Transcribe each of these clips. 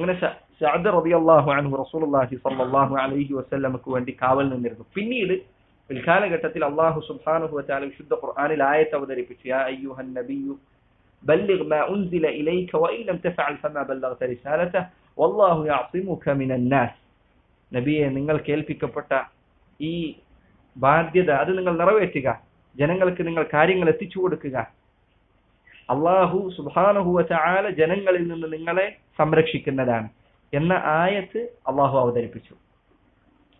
അങ്ങനെ അള്ളാഹു റബിയല്ലാഹു അനഹു റസൂലുള്ളാഹി സല്ലല്ലാഹു അലൈഹി വസല്ലമക്ക് വേണ്ടി കാവൽ നിന്നിരുന്നു. പിന്നീട് പിൽക്കാലഘട്ടത്തിൽ അള്ളാഹു സുബ്ഹാനഹു വതആല വിശുദ്ധ ഖുർആനിൽ ആയത്ത് അവതരിപ്പിച്ചു. യാ അയ്യുഹൻ ബല്ലിഗ് മാ ഉൻസില ഇലൈക വഇൻ ലം തഫഅൽ ഫമാ ബല്ലഗ്ത റിസാലത വല്ലാഹു യഅസിമുക മിനൻ നബിയെ നിങ്ങൾ കേൾപ്പിക്കപ്പെട്ട ഈ ബാധ്യത അത് നിങ്ങൾ നിറവേറ്റുക. ജനങ്ങൾക്ക് നിങ്ങൾ കാര്യങ്ങൾ എത്തിച്ചു കൊടുക്കുക. അള്ളാഹു സുബാനഹുവ ചാല ജനങ്ങളിൽ നിന്ന് നിങ്ങളെ സംരക്ഷിക്കുന്നതാണ് എന്ന ആയത്ത് അള്ളാഹു അവതരിപ്പിച്ചു.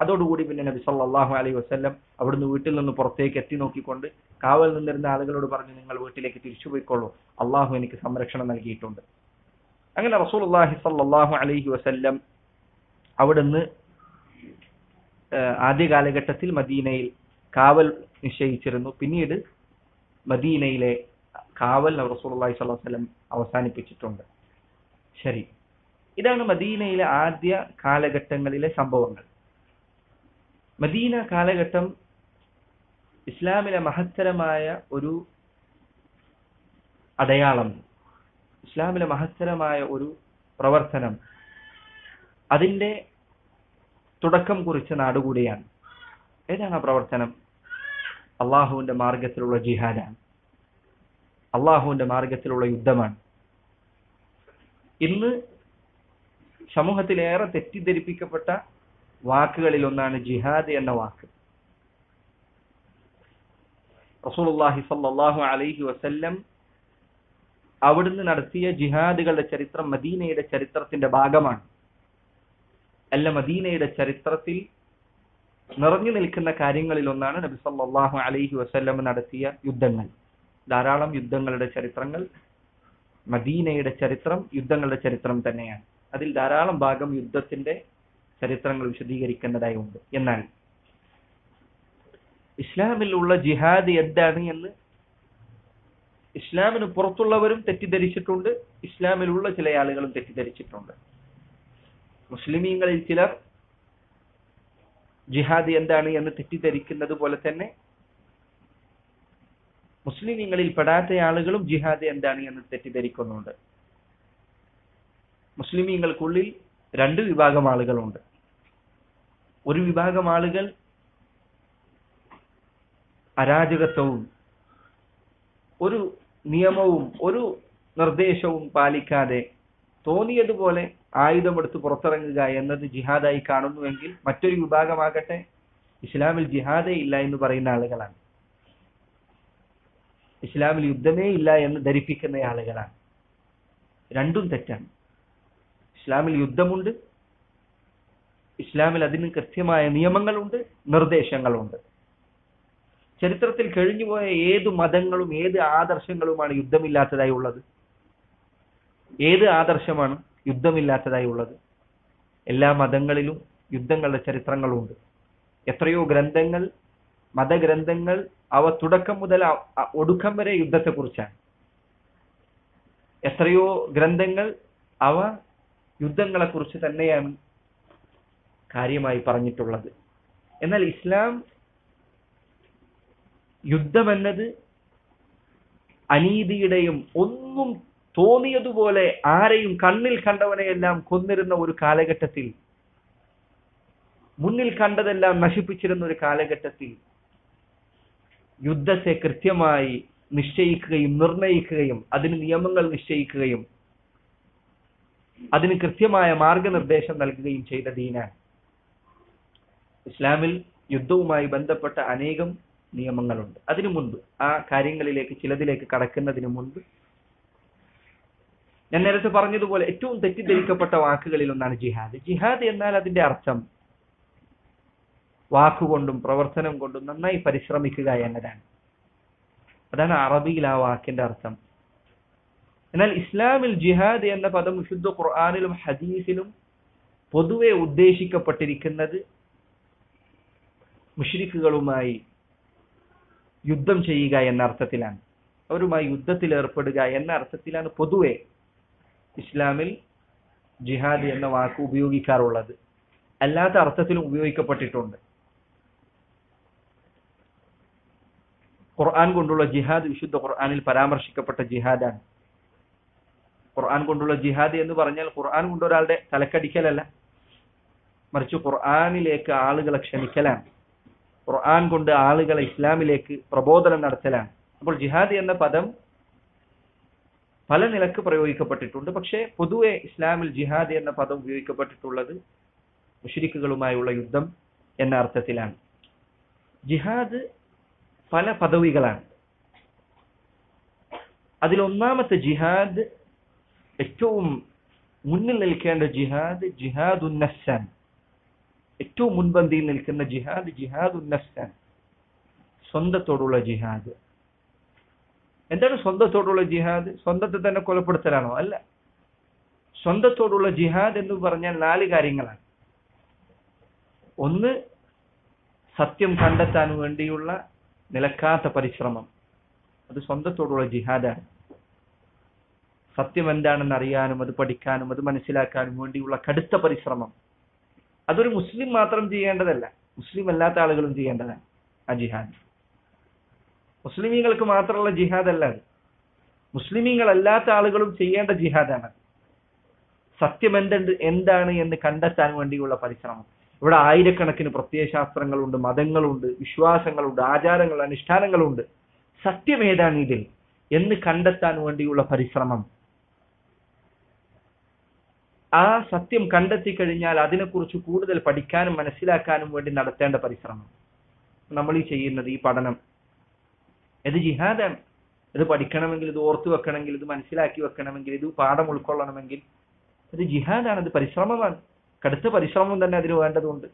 അതോടുകൂടി പിന്നെ നബി സല്ലല്ലാഹു അലൈഹി വസ്ല്ലം അവിടുന്ന് വീട്ടിൽ നിന്ന് പുറത്തേക്ക് എത്തി നോക്കിക്കൊണ്ട് കാവൽ നിന്നിരുന്ന ആളുകളോട് പറഞ്ഞു നിങ്ങൾ വീട്ടിലേക്ക് തിരിച്ചു അള്ളാഹു എനിക്ക് സംരക്ഷണം നൽകിയിട്ടുണ്ട്. അങ്ങനെ റസൂൽ അള്ളാഹി സല്ലാഹു അലൈഹി വസ്ല്ലം അവിടുന്ന് ആദ്യ കാലഘട്ടത്തിൽ മദീനയിൽ കാവൽ നിശ്ചയിച്ചിരുന്നു. പിന്നീട് മദീനയിലെ കാവൽ റസൂലുള്ളാഹി സ്വലം അവസാനിപ്പിച്ചിട്ടുണ്ട്. ശരി. ഇതാണ് മദീനയിലെ ആദ്യ കാലഘട്ടങ്ങളിലെ സംഭവങ്ങൾ. മദീന കാലഘട്ടം ഇസ്ലാമിലെ മഹത്തരമായ ഒരു അടയാളം ഇസ്ലാമിലെ മഹത്തരമായ ഒരു പ്രവർത്തനം അതിന്റെ തുടക്കം കുറിച്ച നാടുകൂടിയാണ്. ഏതാണ് ആ പ്രവർത്തനം? അള്ളാഹുവിന്റെ മാർഗത്തിലുള്ള ജിഹാദാണ്. അള്ളാഹുവിന്റെ മാർഗത്തിലുള്ള യുദ്ധമാണ്. ഇന്ന് സമൂഹത്തിലേറെ തെറ്റിദ്ധരിപ്പിക്കപ്പെട്ട വാക്കുകളിൽ ഒന്നാണ് ജിഹാദ് എന്ന വാക്ക്. റസൂലുള്ളാഹി സ്വല്ലല്ലാഹു അലൈഹി വസല്ലം അവിടുന്ന് നടത്തിയ ജിഹാദുകളുടെ ചരിത്രം മദീനയുടെ ചരിത്രത്തിന്റെ ഭാഗമാണ്. അല്ല മദീനയുടെ ചരിത്രത്തിൽ നിറഞ്ഞു നിൽക്കുന്ന കാര്യങ്ങളിൽ ഒന്നാണ് നബി സല്ലല്ലാഹു അലൈഹി വസല്ലം നടത്തിയ യുദ്ധങ്ങൾ. ധാരാളം യുദ്ധങ്ങളുടെ ചരിത്രങ്ങൾ മദീനയുടെ ചരിത്രം യുദ്ധങ്ങളുടെ ചരിത്രം തന്നെയാണ്. അതിൽ ധാരാളം ഭാഗം യുദ്ധത്തിന്റെ ചരിത്രങ്ങൾ വിശദീകരിക്കേണ്ടതായി ഉണ്ട് എന്നാൽ ഇസ്ലാമിലുള്ള ജിഹാദ് എന്താണ് എന്ന് ഇസ്ലാമിന് പുറത്തുള്ളവരും തെറ്റിദ്ധരിച്ചിട്ടുണ്ട് ഇസ്ലാമിലുള്ള ചില ആളുകളും തെറ്റിദ്ധരിച്ചിട്ടുണ്ട്. മുസ്ലിമീങ്ങളിൽ ചിലർ ജിഹാദ് എന്താണ് എന്ന് തെറ്റിദ്ധരിക്കുന്നത് പോലെ തന്നെ മുസ്ലിമീങ്ങളിൽ പെടാത്ത ആളുകളും ജിഹാദ് എന്താണ് എന്ന് തെറ്റിദ്ധരിക്കുന്നുണ്ട്. മുസ്ലിമീങ്ങൾക്കുള്ളിൽ രണ്ട് വിഭാഗം ആളുകളുണ്ട്. ഒരു വിഭാഗം ആളുകൾ അരാജകത്വവും ഒരു നിയമവും ഒരു നിർദ്ദേശവും പാലിക്കാതെ തോന്നിയതുപോലെ ആയുധമെടുത്ത് പുറത്തിറങ്ങുക എന്നത് ജിഹാദായി കാണുന്നുവെങ്കിൽ മറ്റൊരു വിഭാഗമാകട്ടെ ഇസ്ലാമിൽ ജിഹാദേ ഇല്ല എന്ന് പറയുന്ന ആളുകളാണ്. ഇസ്ലാമിൽ യുദ്ധമേ ഇല്ല എന്ന് ധരിപ്പിക്കുന്ന ആളുകളാണ്. രണ്ടും തെറ്റാണ്. ഇസ്ലാമിൽ യുദ്ധമുണ്ട്. ഇസ്ലാമിൽ അതിന് കൃത്യമായ നിയമങ്ങളുണ്ട് നിർദ്ദേശങ്ങളുണ്ട്. ചരിത്രത്തിൽ കഴിഞ്ഞുപോയ ഏത് മതങ്ങളും ഏത് ആദർശങ്ങളുമാണ് യുദ്ധമില്ലാത്തതായി ഉള്ളത്? ഏത് ആദർശമാണ് യുദ്ധമില്ലാത്തതായി ഉള്ളത്? എല്ലാ മതങ്ങളിലും യുദ്ധങ്ങളുടെ ചരിത്രങ്ങളുണ്ട്. എത്രയോ ഗ്രന്ഥങ്ങൾ മതഗ്രന്ഥങ്ങൾ അവ തുടക്കം മുതൽ ഒടുക്കം വരെ യുദ്ധത്തെക്കുറിച്ചാണ്. എത്രയോ ഗ്രന്ഥങ്ങൾ അവ യുദ്ധങ്ങളെക്കുറിച്ച് തന്നെയാണ് കാര്യമായി പറഞ്ഞിട്ടുള്ളത്. എന്നാൽ ഇസ്ലാം യുദ്ധമെന്നത് അനീതിയുടെയും ഒന്നും തോന്നിയതുപോലെ ആരെയും കണ്ണിൽ കണ്ടവനെയെല്ലാം കൊന്നിരുന്ന ഒരു കാലഘട്ടത്തിൽ മുന്നിൽ കണ്ടതെല്ലാം നശിപ്പിച്ചിരുന്ന ഒരു കാലഘട്ടത്തിൽ യുദ്ധത്തെ കൃത്യമായി നിശ്ചയിക്കുകയും നിർണയിക്കുകയും അതിന് നിയമങ്ങൾ നിശ്ചയിക്കുകയും അതിന് കൃത്യമായ മാർഗനിർദ്ദേശം നൽകുകയും ചെയ്ത ദീനാണ് ഇസ്ലാമിൽ യുദ്ധവുമായി ബന്ധപ്പെട്ട അനേകം നിയമങ്ങളുണ്ട്. അതിനു മുൻപ് ആ കാര്യങ്ങളിലേക്ക് ചിലതിലേക്ക് കടക്കുന്നതിന് മുൻപ് ഞാൻ നേരത്തെ പറഞ്ഞതുപോലെ ഏറ്റവും തെറ്റിദ്ധരിക്കപ്പെട്ട വാക്കുകളിൽ ഒന്നാണ് ജിഹാദ്. ജിഹാദ് എന്നാൽ അതിന്റെ അർത്ഥം വാക്കുകൊണ്ടും പ്രവർത്തനം കൊണ്ടും നന്നായി പരിശ്രമിക്കുക എന്നതാണ്. അതാണ് അറബിയിൽ ആ വാക്കിന്റെ അർത്ഥം. എന്നാൽ ഇസ്ലാമിൽ ജിഹാദ് എന്ന പദം വിശുദ്ധ ഖുർആാനിലും ഹദീസിലും പൊതുവെ ഉദ്ദേശിക്കപ്പെട്ടിരിക്കുന്നത് മുഷ്രിഖുകളുമായി യുദ്ധം ചെയ്യുക എന്ന അർത്ഥത്തിലാണ്. അവരുമായി യുദ്ധത്തിൽ ഏർപ്പെടുക എന്ന അർത്ഥത്തിലാണ് പൊതുവെ ഇസ്ലാമിൽ ജിഹാദ് എന്ന വാക്ക് ഉപയോഗിക്കാറുള്ളത്. അല്ലാത്ത അർത്ഥത്തിലും ഉപയോഗിക്കപ്പെട്ടിട്ടുണ്ട്. ഖുർആൻ കൊണ്ടുള്ള ജിഹാദ് വിശുദ്ധ ഖുർആനിൽ പരാമർശിക്കപ്പെട്ട ജിഹാദാണ്. ഖുർആൻ കൊണ്ടുള്ള ജിഹാദ് എന്ന് പറഞ്ഞാൽ ഖുർആൻ കൊണ്ട് ഒരാളുടെ തലക്കടിക്കലല്ല. മറിച്ച് ഖുർആനിലേക്ക് ആളുകളെ ക്ഷണിക്കലാണ്. ഖുർആൻ കൊണ്ട് ആളുകളെ ഇസ്ലാമിലേക്ക് പ്രബോധനം നടത്തലാണ്. അപ്പോൾ ജിഹാദ് എന്ന പദം പല നിലയ്ക്ക് പ്രയോഗിക്കപ്പെട്ടിട്ടുണ്ട്. പക്ഷേ പൊതുവെ ഇസ്ലാമിൽ ജിഹാദ് എന്ന പദം ഉപയോഗിക്കപ്പെട്ടിട്ടുള്ളത് മുഷരിക്കുകളുമായുള്ള യുദ്ധം എന്ന അർത്ഥത്തിലാണ്. ജിഹാദ് പല പദവികളാണ്. അതിലൊന്നാമത്തെ ജിഹാദ് ഏറ്റവും മുന്നിൽ നിൽക്കേണ്ട ജിഹാദ് ജിഹാദ് ഉന്നസ്സാൻ ഏറ്റവും മുൻപന്തിയിൽ നിൽക്കുന്ന ജിഹാദ് ജിഹാദ് ഉന്നസ്സാൻ സ്വന്തത്തോടുള്ള ജിഹാദ്. എന്താണ് സ്വന്തത്തോടുള്ള ജിഹാദ്? സ്വന്തത്തെ തന്നെ കൊലപ്പെടുത്തലാണോ? അല്ല. സ്വന്തത്തോടുള്ള ജിഹാദ് എന്ന് പറഞ്ഞാൽ നാല് കാര്യങ്ങളാണ്. ഒന്ന് സത്യം കണ്ടെത്താൻ വേണ്ടിയുള്ള നിലക്കാത്ത പരിശ്രമം. അത് സ്വന്തത്തോടുള്ള ജിഹാദാണ്. സത്യം എന്താണെന്ന് അറിയാനും അത് പഠിക്കാനും അത് മനസ്സിലാക്കാനും വേണ്ടിയുള്ള കടുത്ത പരിശ്രമം. അതൊരു മുസ്ലിം മാത്രം ചെയ്യേണ്ടതല്ല. മുസ്ലിം അല്ലാത്ത ആളുകളും ചെയ്യേണ്ടതാണ് ആ ജിഹാദ്. മുസ്ലിമീങ്ങൾക്ക് മാത്രമുള്ള ജിഹാദ് അല്ല അത്. മുസ്ലിമീങ്ങളല്ലാത്ത ആളുകളും ചെയ്യേണ്ട ജിഹാദാണ് സത്യം എന്തുണ്ട് എന്താണ് എന്ന് കണ്ടെത്താൻ വേണ്ടിയുള്ള പരിശ്രമം. ഇവിടെ ആയിരക്കണക്കിന് പ്രത്യയശാസ്ത്രങ്ങളുണ്ട് മതങ്ങളുണ്ട് വിശ്വാസങ്ങളുണ്ട് ആചാരങ്ങൾ അനുഷ്ഠാനങ്ങളുണ്ട്. സത്യമേതാണ് ഇതിൽ? എന്ന് കണ്ടെത്താൻ വേണ്ടിയുള്ള പരിശ്രമം. ആ സത്യം കണ്ടെത്തി കഴിഞ്ഞാൽ അതിനെക്കുറിച്ച് കൂടുതൽ പഠിക്കാനും മനസ്സിലാക്കാനും വേണ്ടി നടത്തേണ്ട പരിശ്രമം. നമ്മൾ ഈ ചെയ്യുന്നത് ഈ പഠനം. ഇത് ജിഹാദാണ്. ഇത് പഠിക്കണമെങ്കിൽ ഇത് ഓർത്തു വെക്കണമെങ്കിൽ ഇത് മനസ്സിലാക്കി വെക്കണമെങ്കിൽ ഇത് പാഠം ഉൾക്കൊള്ളണമെങ്കിൽ ഇത് ജിഹാദാണ്. ഇത് പരിശ്രമമാണ്. കടുത്ത പരിശ്രമം തന്നെ അതിന് വേണ്ടതുണ്ട്.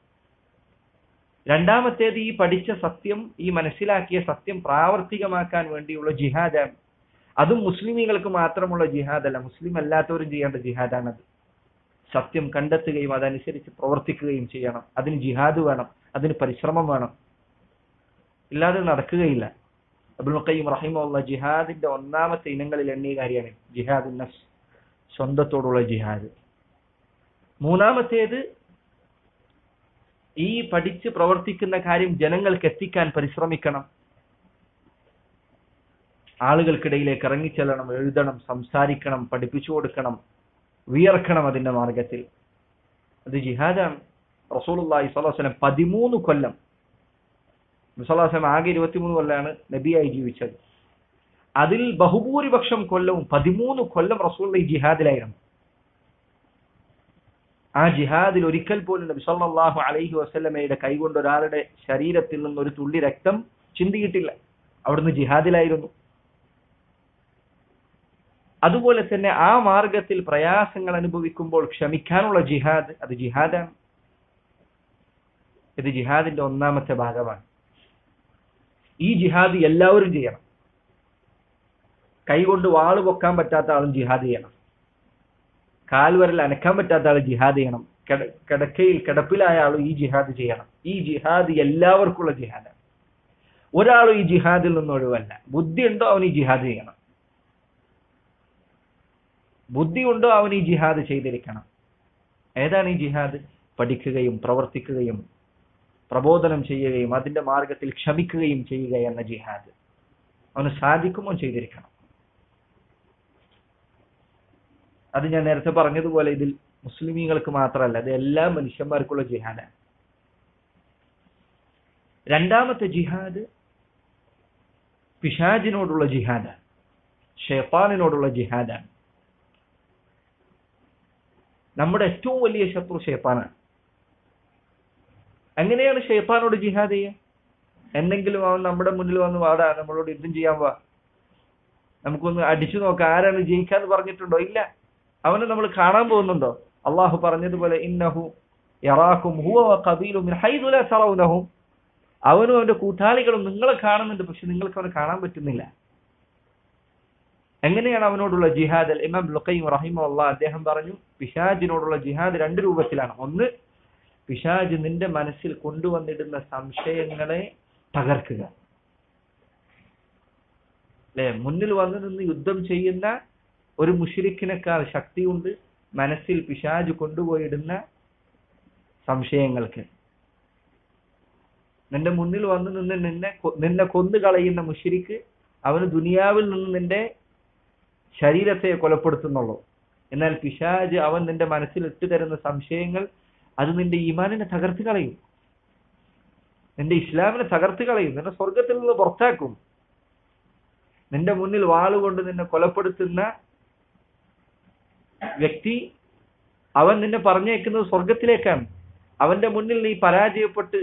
രണ്ടാമത്തേത് ഈ പഠിച്ച സത്യം ഈ മനസ്സിലാക്കിയ സത്യം പ്രാവർത്തികമാക്കാൻ വേണ്ടിയുള്ള ജിഹാദാണ്. അതും മുസ്ലിമീങ്ങൾക്ക് മാത്രമുള്ള ജിഹാദല്ല. മുസ്ലിം അല്ലാത്തവരും ചെയ്യേണ്ട ജിഹാദാണത്. സത്യം കണ്ടെത്തുകയും അതനുസരിച്ച് പ്രവർത്തിക്കുകയും ചെയ്യണം. അതിന് ജിഹാദ് വേണം. അതിന് പരിശ്രമം വേണം. ഇല്ലാതെ നടക്കുകയില്ല. അബ്ദുൽ ഖയ്യിം റഹിമുള്ള ജിഹാദിന്റെ ഒന്നാമത്തെ ഇനങ്ങളിൽ എണ്ണിയ കാര്യമാണ് ജിഹാദ് നഫ്സ്. സ്വന്തത്തോടുള്ള ജിഹാദ്. മൂന്നാമത്തേത് ഈ പഠിച്ച് പ്രവർത്തിക്കുന്ന കാര്യം ജനങ്ങൾക്ക് എത്തിക്കാൻ പരിശ്രമിക്കണം. ആളുകൾക്കിടയിലേക്ക് ഇറങ്ങിച്ചെല്ലണം എഴുതണം സംസാരിക്കണം പഠിപ്പിച്ചു കൊടുക്കണം വിയർക്കണം അതിന്റെ മാർഗത്തിൽ. അത് ജിഹാദാണ്. അലൈഹി വസല്ലം പതിമൂന്ന് കൊല്ലം മുസലാസം ആകെ ഇരുപത്തിമൂന്ന് കൊല്ലാണ് നബിയായി ജീവിച്ചത്. അതിൽ ബഹുഭൂരിപക്ഷം കൊല്ലവും പതിമൂന്ന് കൊല്ലം റസൂൽ ജിഹാദിലായിരുന്നു. ആ ജിഹാദിൽ ഒരിക്കൽ പോലും നബി അലൈഹി വസ്ലമയുടെ കൈകൊണ്ട് ഒരാളുടെ ശരീരത്തിൽ നിന്ന് ഒരു തുള്ളി രക്തം ചിന്തിയിട്ടില്ല. അവിടുന്ന് ജിഹാദിലായിരുന്നു. അതുപോലെ തന്നെ ആ മാർഗത്തിൽ പ്രയാസങ്ങൾ അനുഭവിക്കുമ്പോൾ ക്ഷമിക്കാനുള്ള ജിഹാദ് അത് ജിഹാദാണ്. ഇത് ജിഹാദിന്റെ ഒന്നാമത്തെ ഭാഗമാണ്. ഈ ജിഹാദ് എല്ലാവരും ചെയ്യണം. കൈകൊണ്ട് വാൾ പൊക്കാൻ പറ്റാത്ത ആളും ജിഹാദ് ചെയ്യണം. കാൽവരൽ അനക്കാൻ പറ്റാത്ത ആൾ ജിഹാദ് ചെയ്യണം. കിടക്കയിൽ കിടപ്പിലായ ആളും ഈ ജിഹാദ് ചെയ്യണം. ഈ ജിഹാദ് എല്ലാവർക്കുള്ള ജിഹാദാണ്. ഒരാളും ഈ ജിഹാദിൽ നിന്ന് ഒഴിവല്ല. ബുദ്ധി ഉണ്ടോ അവൻ ഈ ജിഹാദ് ചെയ്യണം. ബുദ്ധി ഉണ്ടോ അവൻ ഈ ജിഹാദ് ചെയ്തിരിക്കണം. ഏതാണ് ഈ ജിഹാദ്? പഠിക്കുകയും പ്രവർത്തിക്കുകയും പ്രബോധനം ചെയ്യുകയും അതിന്റെ മാർഗത്തിൽ ക്ഷമിക്കുകയും ചെയ്യുക എന്ന ജിഹാദ്. അവന് സാധിക്കുമോ ചെയ്തിരിക്കണം? അത് ഞാൻ നേരത്തെ പറഞ്ഞതുപോലെ ഇതിൽ മുസ്ലിമീങ്ങൾക്ക് മാത്രമല്ല അത് എല്ലാ മനുഷ്യന്മാർക്കുള്ള ജിഹാദാണ് രണ്ടാമത്തെ ജിഹാദ് പിശാജിനോടുള്ള ജിഹാദാണ് ഷെയ്ത്താനിനോടുള്ള ജിഹാദാണ് നമ്മുടെ ഏറ്റവും വലിയ ശത്രു ഷെയ്ത്താനാണ്. എങ്ങനെയാണ് ഷെയ്ത്താനോട് ജിഹാദ് ചെയ്യുക? എന്തെങ്കിലും അവൻ നമ്മുടെ മുന്നിൽ വന്ന് വാടാ നമ്മളോട് യുദ്ധം ചെയ്യാൻ വാ. നമുക്കൊന്ന് അടിച്ചു നോക്കാം ആരാണ് ജയിക്കാന്ന് പറഞ്ഞിട്ടുണ്ടോ? ഇല്ല. അവനെ നമ്മൾ കാണാൻ പോകുന്നുണ്ടോ? അള്ളാഹു പറഞ്ഞതുപോലെ ഇന്നഹു യറാഖും ഹുവ ഖബീലു മിൻ ഹൈദു ലാ തറൗനഹും. അവനും അവന്റെ കൂട്ടാളികളും നിങ്ങളെ കാണുന്നുണ്ട് പക്ഷെ നിങ്ങൾക്ക് അവനെ കാണാൻ പറ്റുന്നില്ല. എങ്ങനെയാണ് അവനോടുള്ള ജിഹാദ്? ഇമാം ലുഖൈം റഹിമുള്ള അദ്ദേഹം പറഞ്ഞു പിശാജിനോടുള്ള ജിഹാദ് രണ്ട് രൂപത്തിലാണ്. ഒന്ന് പിശാജ് നിന്റെ മനസ്സിൽ കൊണ്ടുവന്നിടുന്ന സംശയങ്ങളെ തകർക്കുക. അല്ലെ മുന്നിൽ വന്നു നിന്ന് യുദ്ധം ചെയ്യുന്ന ഒരു മുഷിരിക്കിനേക്കാൾ ശക്തിയുണ്ട്. മനസ്സിൽ പിശാജ് കൊണ്ടുപോയിടുന്ന സംശയങ്ങൾക്ക്. നിന്റെ മുന്നിൽ വന്ന് നിന്ന് നിന്നെ നിന്നെ കൊന്നു കളയുന്ന മുഷിരിക്ക് അവന് ദുനിയാവിൽ നിന്ന് നിന്റെ ശരീരത്തെ കൊലപ്പെടുത്തുന്നുള്ളൂ. എന്നാൽ പിശാജ് അവൻ നിന്റെ മനസ്സിൽ ഇട്ടു തരുന്ന സംശയങ്ങൾ അത് നിന്റെ ഈമാനിനെ തകർത്ത് കളയും. നിന്റെ ഇസ്ലാമിനെ തകർത്ത് കളയും. നിന്നെ സ്വർഗത്തിൽ നിന്ന് പുറത്താക്കും. നിന്റെ മുന്നിൽ വാളുകൊണ്ട് നിന്നെ കൊലപ്പെടുത്തുന്ന വ്യക്തി അവൻ നിന്നെ പറഞ്ഞേക്കുന്നത് സ്വർഗത്തിലേക്കാണ് അവന്റെ മുന്നിൽ നീ പരാജയപ്പെട്ട്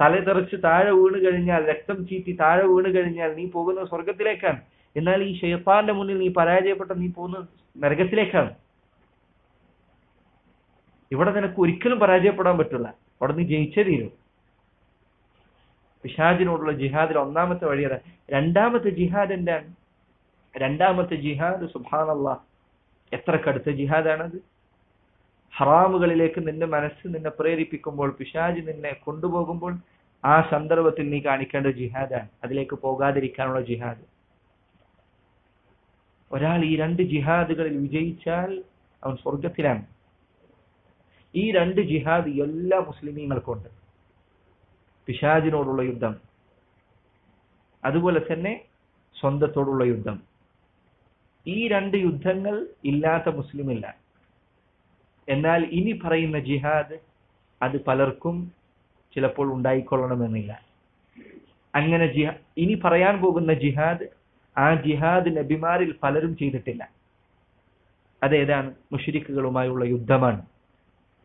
തലതെറിച്ച് താഴെ വീണ് കഴിഞ്ഞാൽ രക്തം ചീറ്റി താഴെ വീണ് കഴിഞ്ഞാൽ നീ പോകുന്നത് സ്വർഗത്തിലേക്കാണ് എന്നാൽ ഈ ഷെയ്ത്താന്റെ മുന്നിൽ നീ പരാജയപ്പെട്ട നീ പോകുന്നത് നരകത്തിലേക്കാണ്. ഇവിടെ നിനക്ക് ഒരിക്കലും പരാജയപ്പെടാൻ പറ്റില്ല. അവിടെ നീ ജയിച്ചേ തീരും. പിശാജിനോടുള്ള ജിഹാദിൽ ഒന്നാമത്തെ വഴി രണ്ടാമത്തെ ജിഹാദ് എന്താണ്? രണ്ടാമത്തെ ജിഹാദ് സുബാനല്ല എത്ര കടുത്ത ജിഹാദാണത്? ഹറാമുകളിലേക്ക് നിന്റെ മനസ്സ് നിന്നെ പ്രേരിപ്പിക്കുമ്പോൾ പിശാജ് നിന്നെ കൊണ്ടുപോകുമ്പോൾ ആ സന്ദർഭത്തിൽ നീ കാണിക്കേണ്ട ജിഹാദാണ്. അതിലേക്ക് പോകാതിരിക്കാനുള്ള ജിഹാദ്. ഒരാൾ ഈ രണ്ട് ജിഹാദുകളിൽ വിജയിച്ചാൽ അവൻ സ്വർഗത്തിലാണ് ഈ രണ്ട് ജിഹാദ് എല്ലാ മുസ്ലിമീങ്ങൾക്കുണ്ട്. പിശാജിനോടുള്ള യുദ്ധം. അതുപോലെ തന്നെ സ്വന്തത്തോടുള്ള യുദ്ധം. ഈ രണ്ട് യുദ്ധങ്ങൾ ഇല്ലാത്ത മുസ്ലിമില്ല. എന്നാൽ ഇനി പറയുന്ന ജിഹാദ് അത് പലർക്കും ചിലപ്പോൾ ഉണ്ടായിക്കൊള്ളണമെന്നില്ല. അങ്ങനെ ജിഹാ ഇനി പറയാൻ പോകുന്ന ജിഹാദ് ആ ജിഹാദ് നബിമാരിൽ പലരും ചെയ്തിട്ടില്ല. അതേതാണ് മുഷരിക്കുകളുമായുള്ള യുദ്ധമാണ്.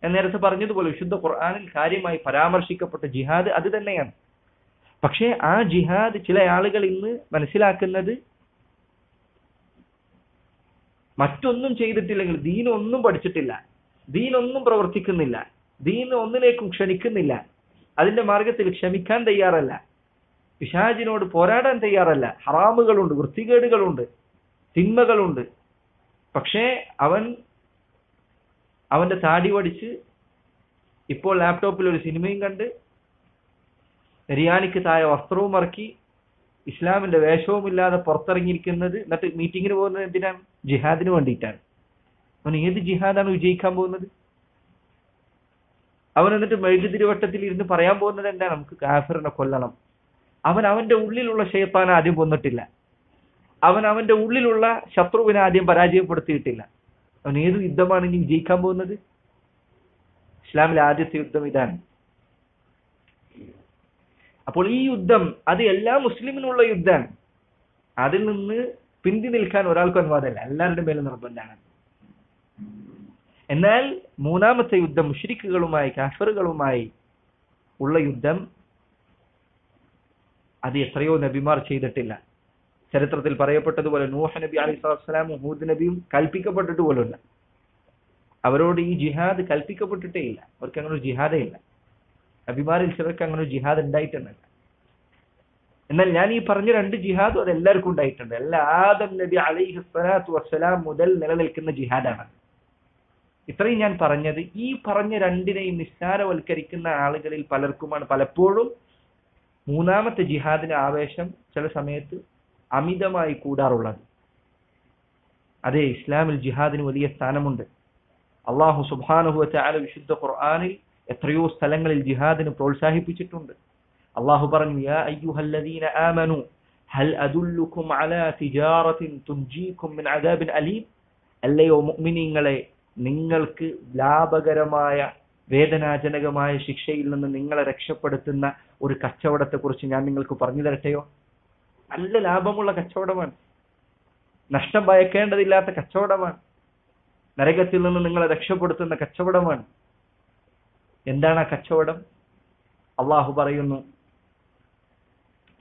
ഞാൻ നേരത്തെ പറഞ്ഞതുപോലെ വിശുദ്ധ ഖുർആാനിൽ കാര്യമായി പരാമർശിക്കപ്പെട്ട ജിഹാദ് അത് തന്നെയാണ്. പക്ഷേ ആ ജിഹാദ് ചില ആളുകൾ ഇന്ന് മനസ്സിലാക്കുന്നത് മറ്റൊന്നും ചെയ്തിട്ടില്ലെങ്കിൽ ദീനൊന്നും പഠിച്ചിട്ടില്ല. ദീനൊന്നും പ്രവർത്തിക്കുന്നില്ല. ദീൻ ഒന്നിലേക്കും ക്ഷണിക്കുന്നില്ല. അതിന്റെ മാർഗത്തിൽ ക്ഷമിക്കാൻ തയ്യാറല്ല. പിശാജിനോട് പോരാടാൻ തയ്യാറല്ല. ഹറാമുകളുണ്ട് വൃത്തികേടുകളുണ്ട് തിന്മകളുണ്ട്. പക്ഷേ അവൻ അവന്റെ താടി പഠിച്ച് ഇപ്പോൾ ലാപ്ടോപ്പിൽ ഒരു സിനിമയും കണ്ട് ബിരിയാണിക്ക് താഴെ വസ്ത്രവും ഇറക്കി ഇസ്ലാമിന്റെ വേഷവും ഇല്ലാതെ പുറത്തിറങ്ങിയിരിക്കുന്നത് എന്നിട്ട് മീറ്റിങ്ങിന് പോകുന്നത് എന്തിനാണ് ജിഹാദിന് വേണ്ടിയിട്ടാണ്. അവൻ ഏത് ജിഹാദാണ് വിജയിക്കാൻ പോകുന്നത്? അവൻ എന്നിട്ട് മെഴുകുതിരിവട്ടത്തിൽ ഇരുന്ന് പറയാൻ പോകുന്നത് എന്താണ്? നമുക്ക് കാഫിറിനെ കൊല്ലണം. അവൻ അവന്റെ ഉള്ളിലുള്ള ഷെയ്ത്താൻ ആദ്യം കൊന്നിട്ടില്ല. അവൻ അവന്റെ ഉള്ളിലുള്ള ശത്രുവിനെ ആദ്യം പരാജയപ്പെടുത്തിയിട്ടില്ല. അവൻ ഏത് യുദ്ധമാണ് ഇനി വിജയിക്കാൻ പോകുന്നത്? ഇസ്ലാമിലെ ആദ്യത്തെ യുദ്ധം ഇതാണ്. അപ്പോൾ ഈ യുദ്ധം അത് എല്ലാ മുസ്ലിമിനുള്ള യുദ്ധമാണ്. അതിൽ നിന്ന് പിന്തി നിൽക്കാൻ ഒരാൾക്ക് അനുവാദമല്ല. എല്ലാവരുടെ മേലും നിർബന്ധമാണ്. എന്നാൽ മൂന്നാമത്തെ യുദ്ധം മുഷരിക്കുകളുമായി കാഫറുകളുമായി ഉള്ള യുദ്ധം അത് എത്രയോ നബിമാർ ചെയ്തിട്ടില്ല. ചരിത്രത്തിൽ പറയപ്പെട്ടതുപോലെ നൂഹ നബി അലൈഹി സ്വലാമും ഹൂദ് നബിയും കൽപ്പിക്കപ്പെട്ടിട്ട് പോലുമില്ല അവരോട് ഈ ജിഹാദ് കൽപ്പിക്കപ്പെട്ടിട്ടേ ഇല്ല അവർക്ക് അങ്ങനെ ഒരു ജിഹാദേ ഇല്ല. നബിമാരിൽ ചിലർക്ക് അങ്ങനെ ജിഹാദ് ഉണ്ടായിട്ടുണ്ട്. എന്നാൽ ഞാൻ ഈ പറഞ്ഞ രണ്ട് ജിഹാദും അത് എല്ലാവർക്കും ഉണ്ടായിട്ടുണ്ട്. എല്ലാ ആദം നബി അലൈഹി സ്വലാത്തു വസ്സലാം മുതൽ നിലനിൽക്കുന്ന ജിഹാദാണ്. ഇത്രയും ഞാൻ പറഞ്ഞത്. ഈ പറഞ്ഞ രണ്ടിനെയും നിസ്സാരവൽക്കരിക്കുന്ന ആളുകളിൽ പലർക്കുമാണ് പലപ്പോഴും മൂന്നാമത്തെ ജിഹാദിന്റെ ആവേശം ചില സമയത്ത് അമിതമായി കൂടാറുള്ളത്. അതെ ഇസ്ലാമിൽ ജിഹാദിന് വലിയ സ്ഥാനമുണ്ട്. അള്ളാഹു സുബാനുഹുവത്തെ ആല വിശുദ്ധ ഖുർആാനിൽ എത്രയോ സ്ഥലങ്ങളിൽ ജിഹാദിന് പ്രോത്സാഹിപ്പിച്ചിട്ടുണ്ട്. അള്ളാഹു പറഞ്ഞു യാ അയ്യുഹല്ലദീന ആമനു ഹൽ അദുല്ലുക്കും അലാ തുൻജീക്കും മിൻ അദാബിൻ അലീം. അല്ലയോ മുഅ്മിനീങ്ങളെ നിങ്ങൾക്ക് ലാഭകരമായ വേദനാജനകമായ ശിക്ഷയിൽ നിന്ന് നിങ്ങളെ രക്ഷപ്പെടുത്തുന്ന ഒരു കച്ചവടത്തെക്കുറിച്ച് ഞാൻ നിങ്ങൾക്ക് പറഞ്ഞു തരട്ടെയോ? നല്ല ലാഭമുള്ള കച്ചവടമാണ്. നഷ്ടം ഭയക്കേണ്ടതില്ലാത്ത കച്ചവടമാണ്. നരകത്തിൽ നിന്ന് നിങ്ങളെ രക്ഷപ്പെടുത്തുന്ന കച്ചവടമാണ്. എന്താണ് ആ കച്ചവടം അള്ളാഹു പറയുന്നു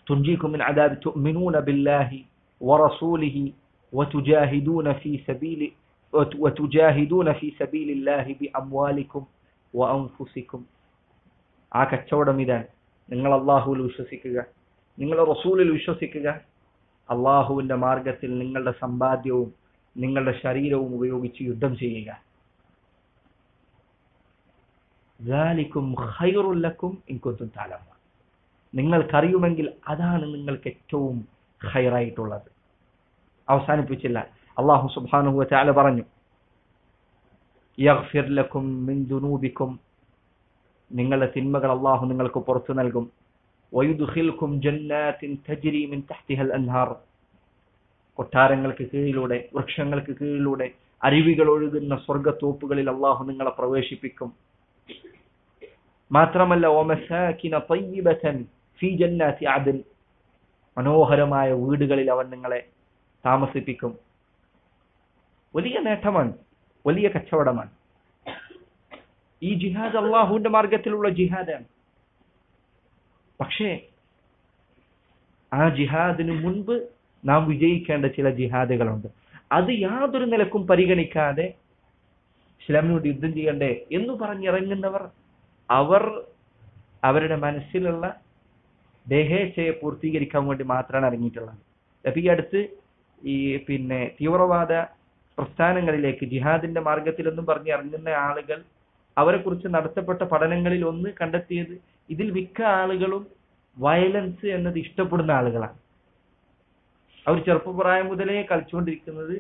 തുഞ്ചിക്കും من عذاب تؤمنون بالله ورسوله وتجاهدون في سبيل وتجاهدون في سبيل الله بأموالكم وأنفسكم ആ കച്ചവടം ഇതാണ് നിങ്ങൾ അള്ളാഹുവിൽ വിശ്വസിക്കുക നിങ്ങൾ റസൂലിൽ വിശ്വസിക്കുക അള്ളാഹുവിന്റെ മാർഗത്തിൽ നിങ്ങളുടെ സമ്പാദ്യവും നിങ്ങളുടെ ശരീരവും ഉപയോഗിച്ച് യുദ്ധം ചെയ്യുക നിങ്ങൾക്കറിയുമെങ്കിൽ അതാണ് നിങ്ങൾക്ക് ഏറ്റവും ഹൈറായിട്ടുള്ളത് അവസാനിപ്പിച്ചില്ല. അള്ളാഹു സുബാനുഹു ചാല പറഞ്ഞു യഗ്ഫിർ ലക്കും മിൻ ദുനൂബിക്കും. നിങ്ങളുടെ തിന്മകൾ അള്ളാഹു നിങ്ങൾക്ക് പുറത്തു നൽകും. വയുദ്ഖിൽക്കും ജന്നാത്തിൻ തജ്രി മിൻ തഹ്തിഹൽ അൻഹാർ. കൊട്ടാരങ്ങൾക്ക് കീഴിലൂടെ വൃക്ഷങ്ങൾക്ക് കീഴിലൂടെ അരുവികൾ ഒഴുകുന്ന സ്വർഗത്തോപ്പുകളിൽ അള്ളാഹു നിങ്ങളെ പ്രവേശിപ്പിക്കും. മാത്രമല്ല മനോഹരമായ വീടുകളിൽ അവൻ നിങ്ങളെ താമസിപ്പിക്കും. വലിയ നേട്ടമാണ് വലിയ കച്ചവടമാണ്. ഈ ജിഹാദ് അള്ളാഹുവിന്റെ മാർഗത്തിലുള്ള ജിഹാദാണ്. പക്ഷേ ആ ജിഹാദിന് മുൻപ് നാം വിജയിക്കേണ്ട ചില ജിഹാദുകളുണ്ട്. അത് യാതൊരു നിലക്കും പരിഗണിക്കാതെ ഇസ്ലാമിനോട് യുദ്ധം ചെയ്യണ്ടേ എന്ന് പറഞ്ഞിറങ്ങുന്നവർ അവർ അവരുടെ മനസ്സിലുള്ള ദേഹേച്ഛയെ പൂർത്തീകരിക്കാൻ വേണ്ടി മാത്രമാണ് ഇറങ്ങിയിട്ടുള്ളത്. അപ്പൊ ഈ അടുത്ത് ഈ പിന്നെ തീവ്രവാദ പ്രസ്ഥാനങ്ങളിലേക്ക് ജിഹാദിന്റെ മാർഗത്തിലൊന്നും പറഞ്ഞ് ഇറങ്ങുന്ന ആളുകൾ അവരെക്കുറിച്ച് നടത്തപ്പെട്ട പഠനങ്ങളിൽ ഒന്ന് കണ്ടെത്തിയത് ഇതിൽ മിക്ക ആളുകളും വയലൻസ് എന്നത് ഇഷ്ടപ്പെടുന്ന ആളുകളാണ്. അവർ ചെറുപ്പപ്രായം മുതലേ കളിച്ചുകൊണ്ടിരിക്കുന്നത്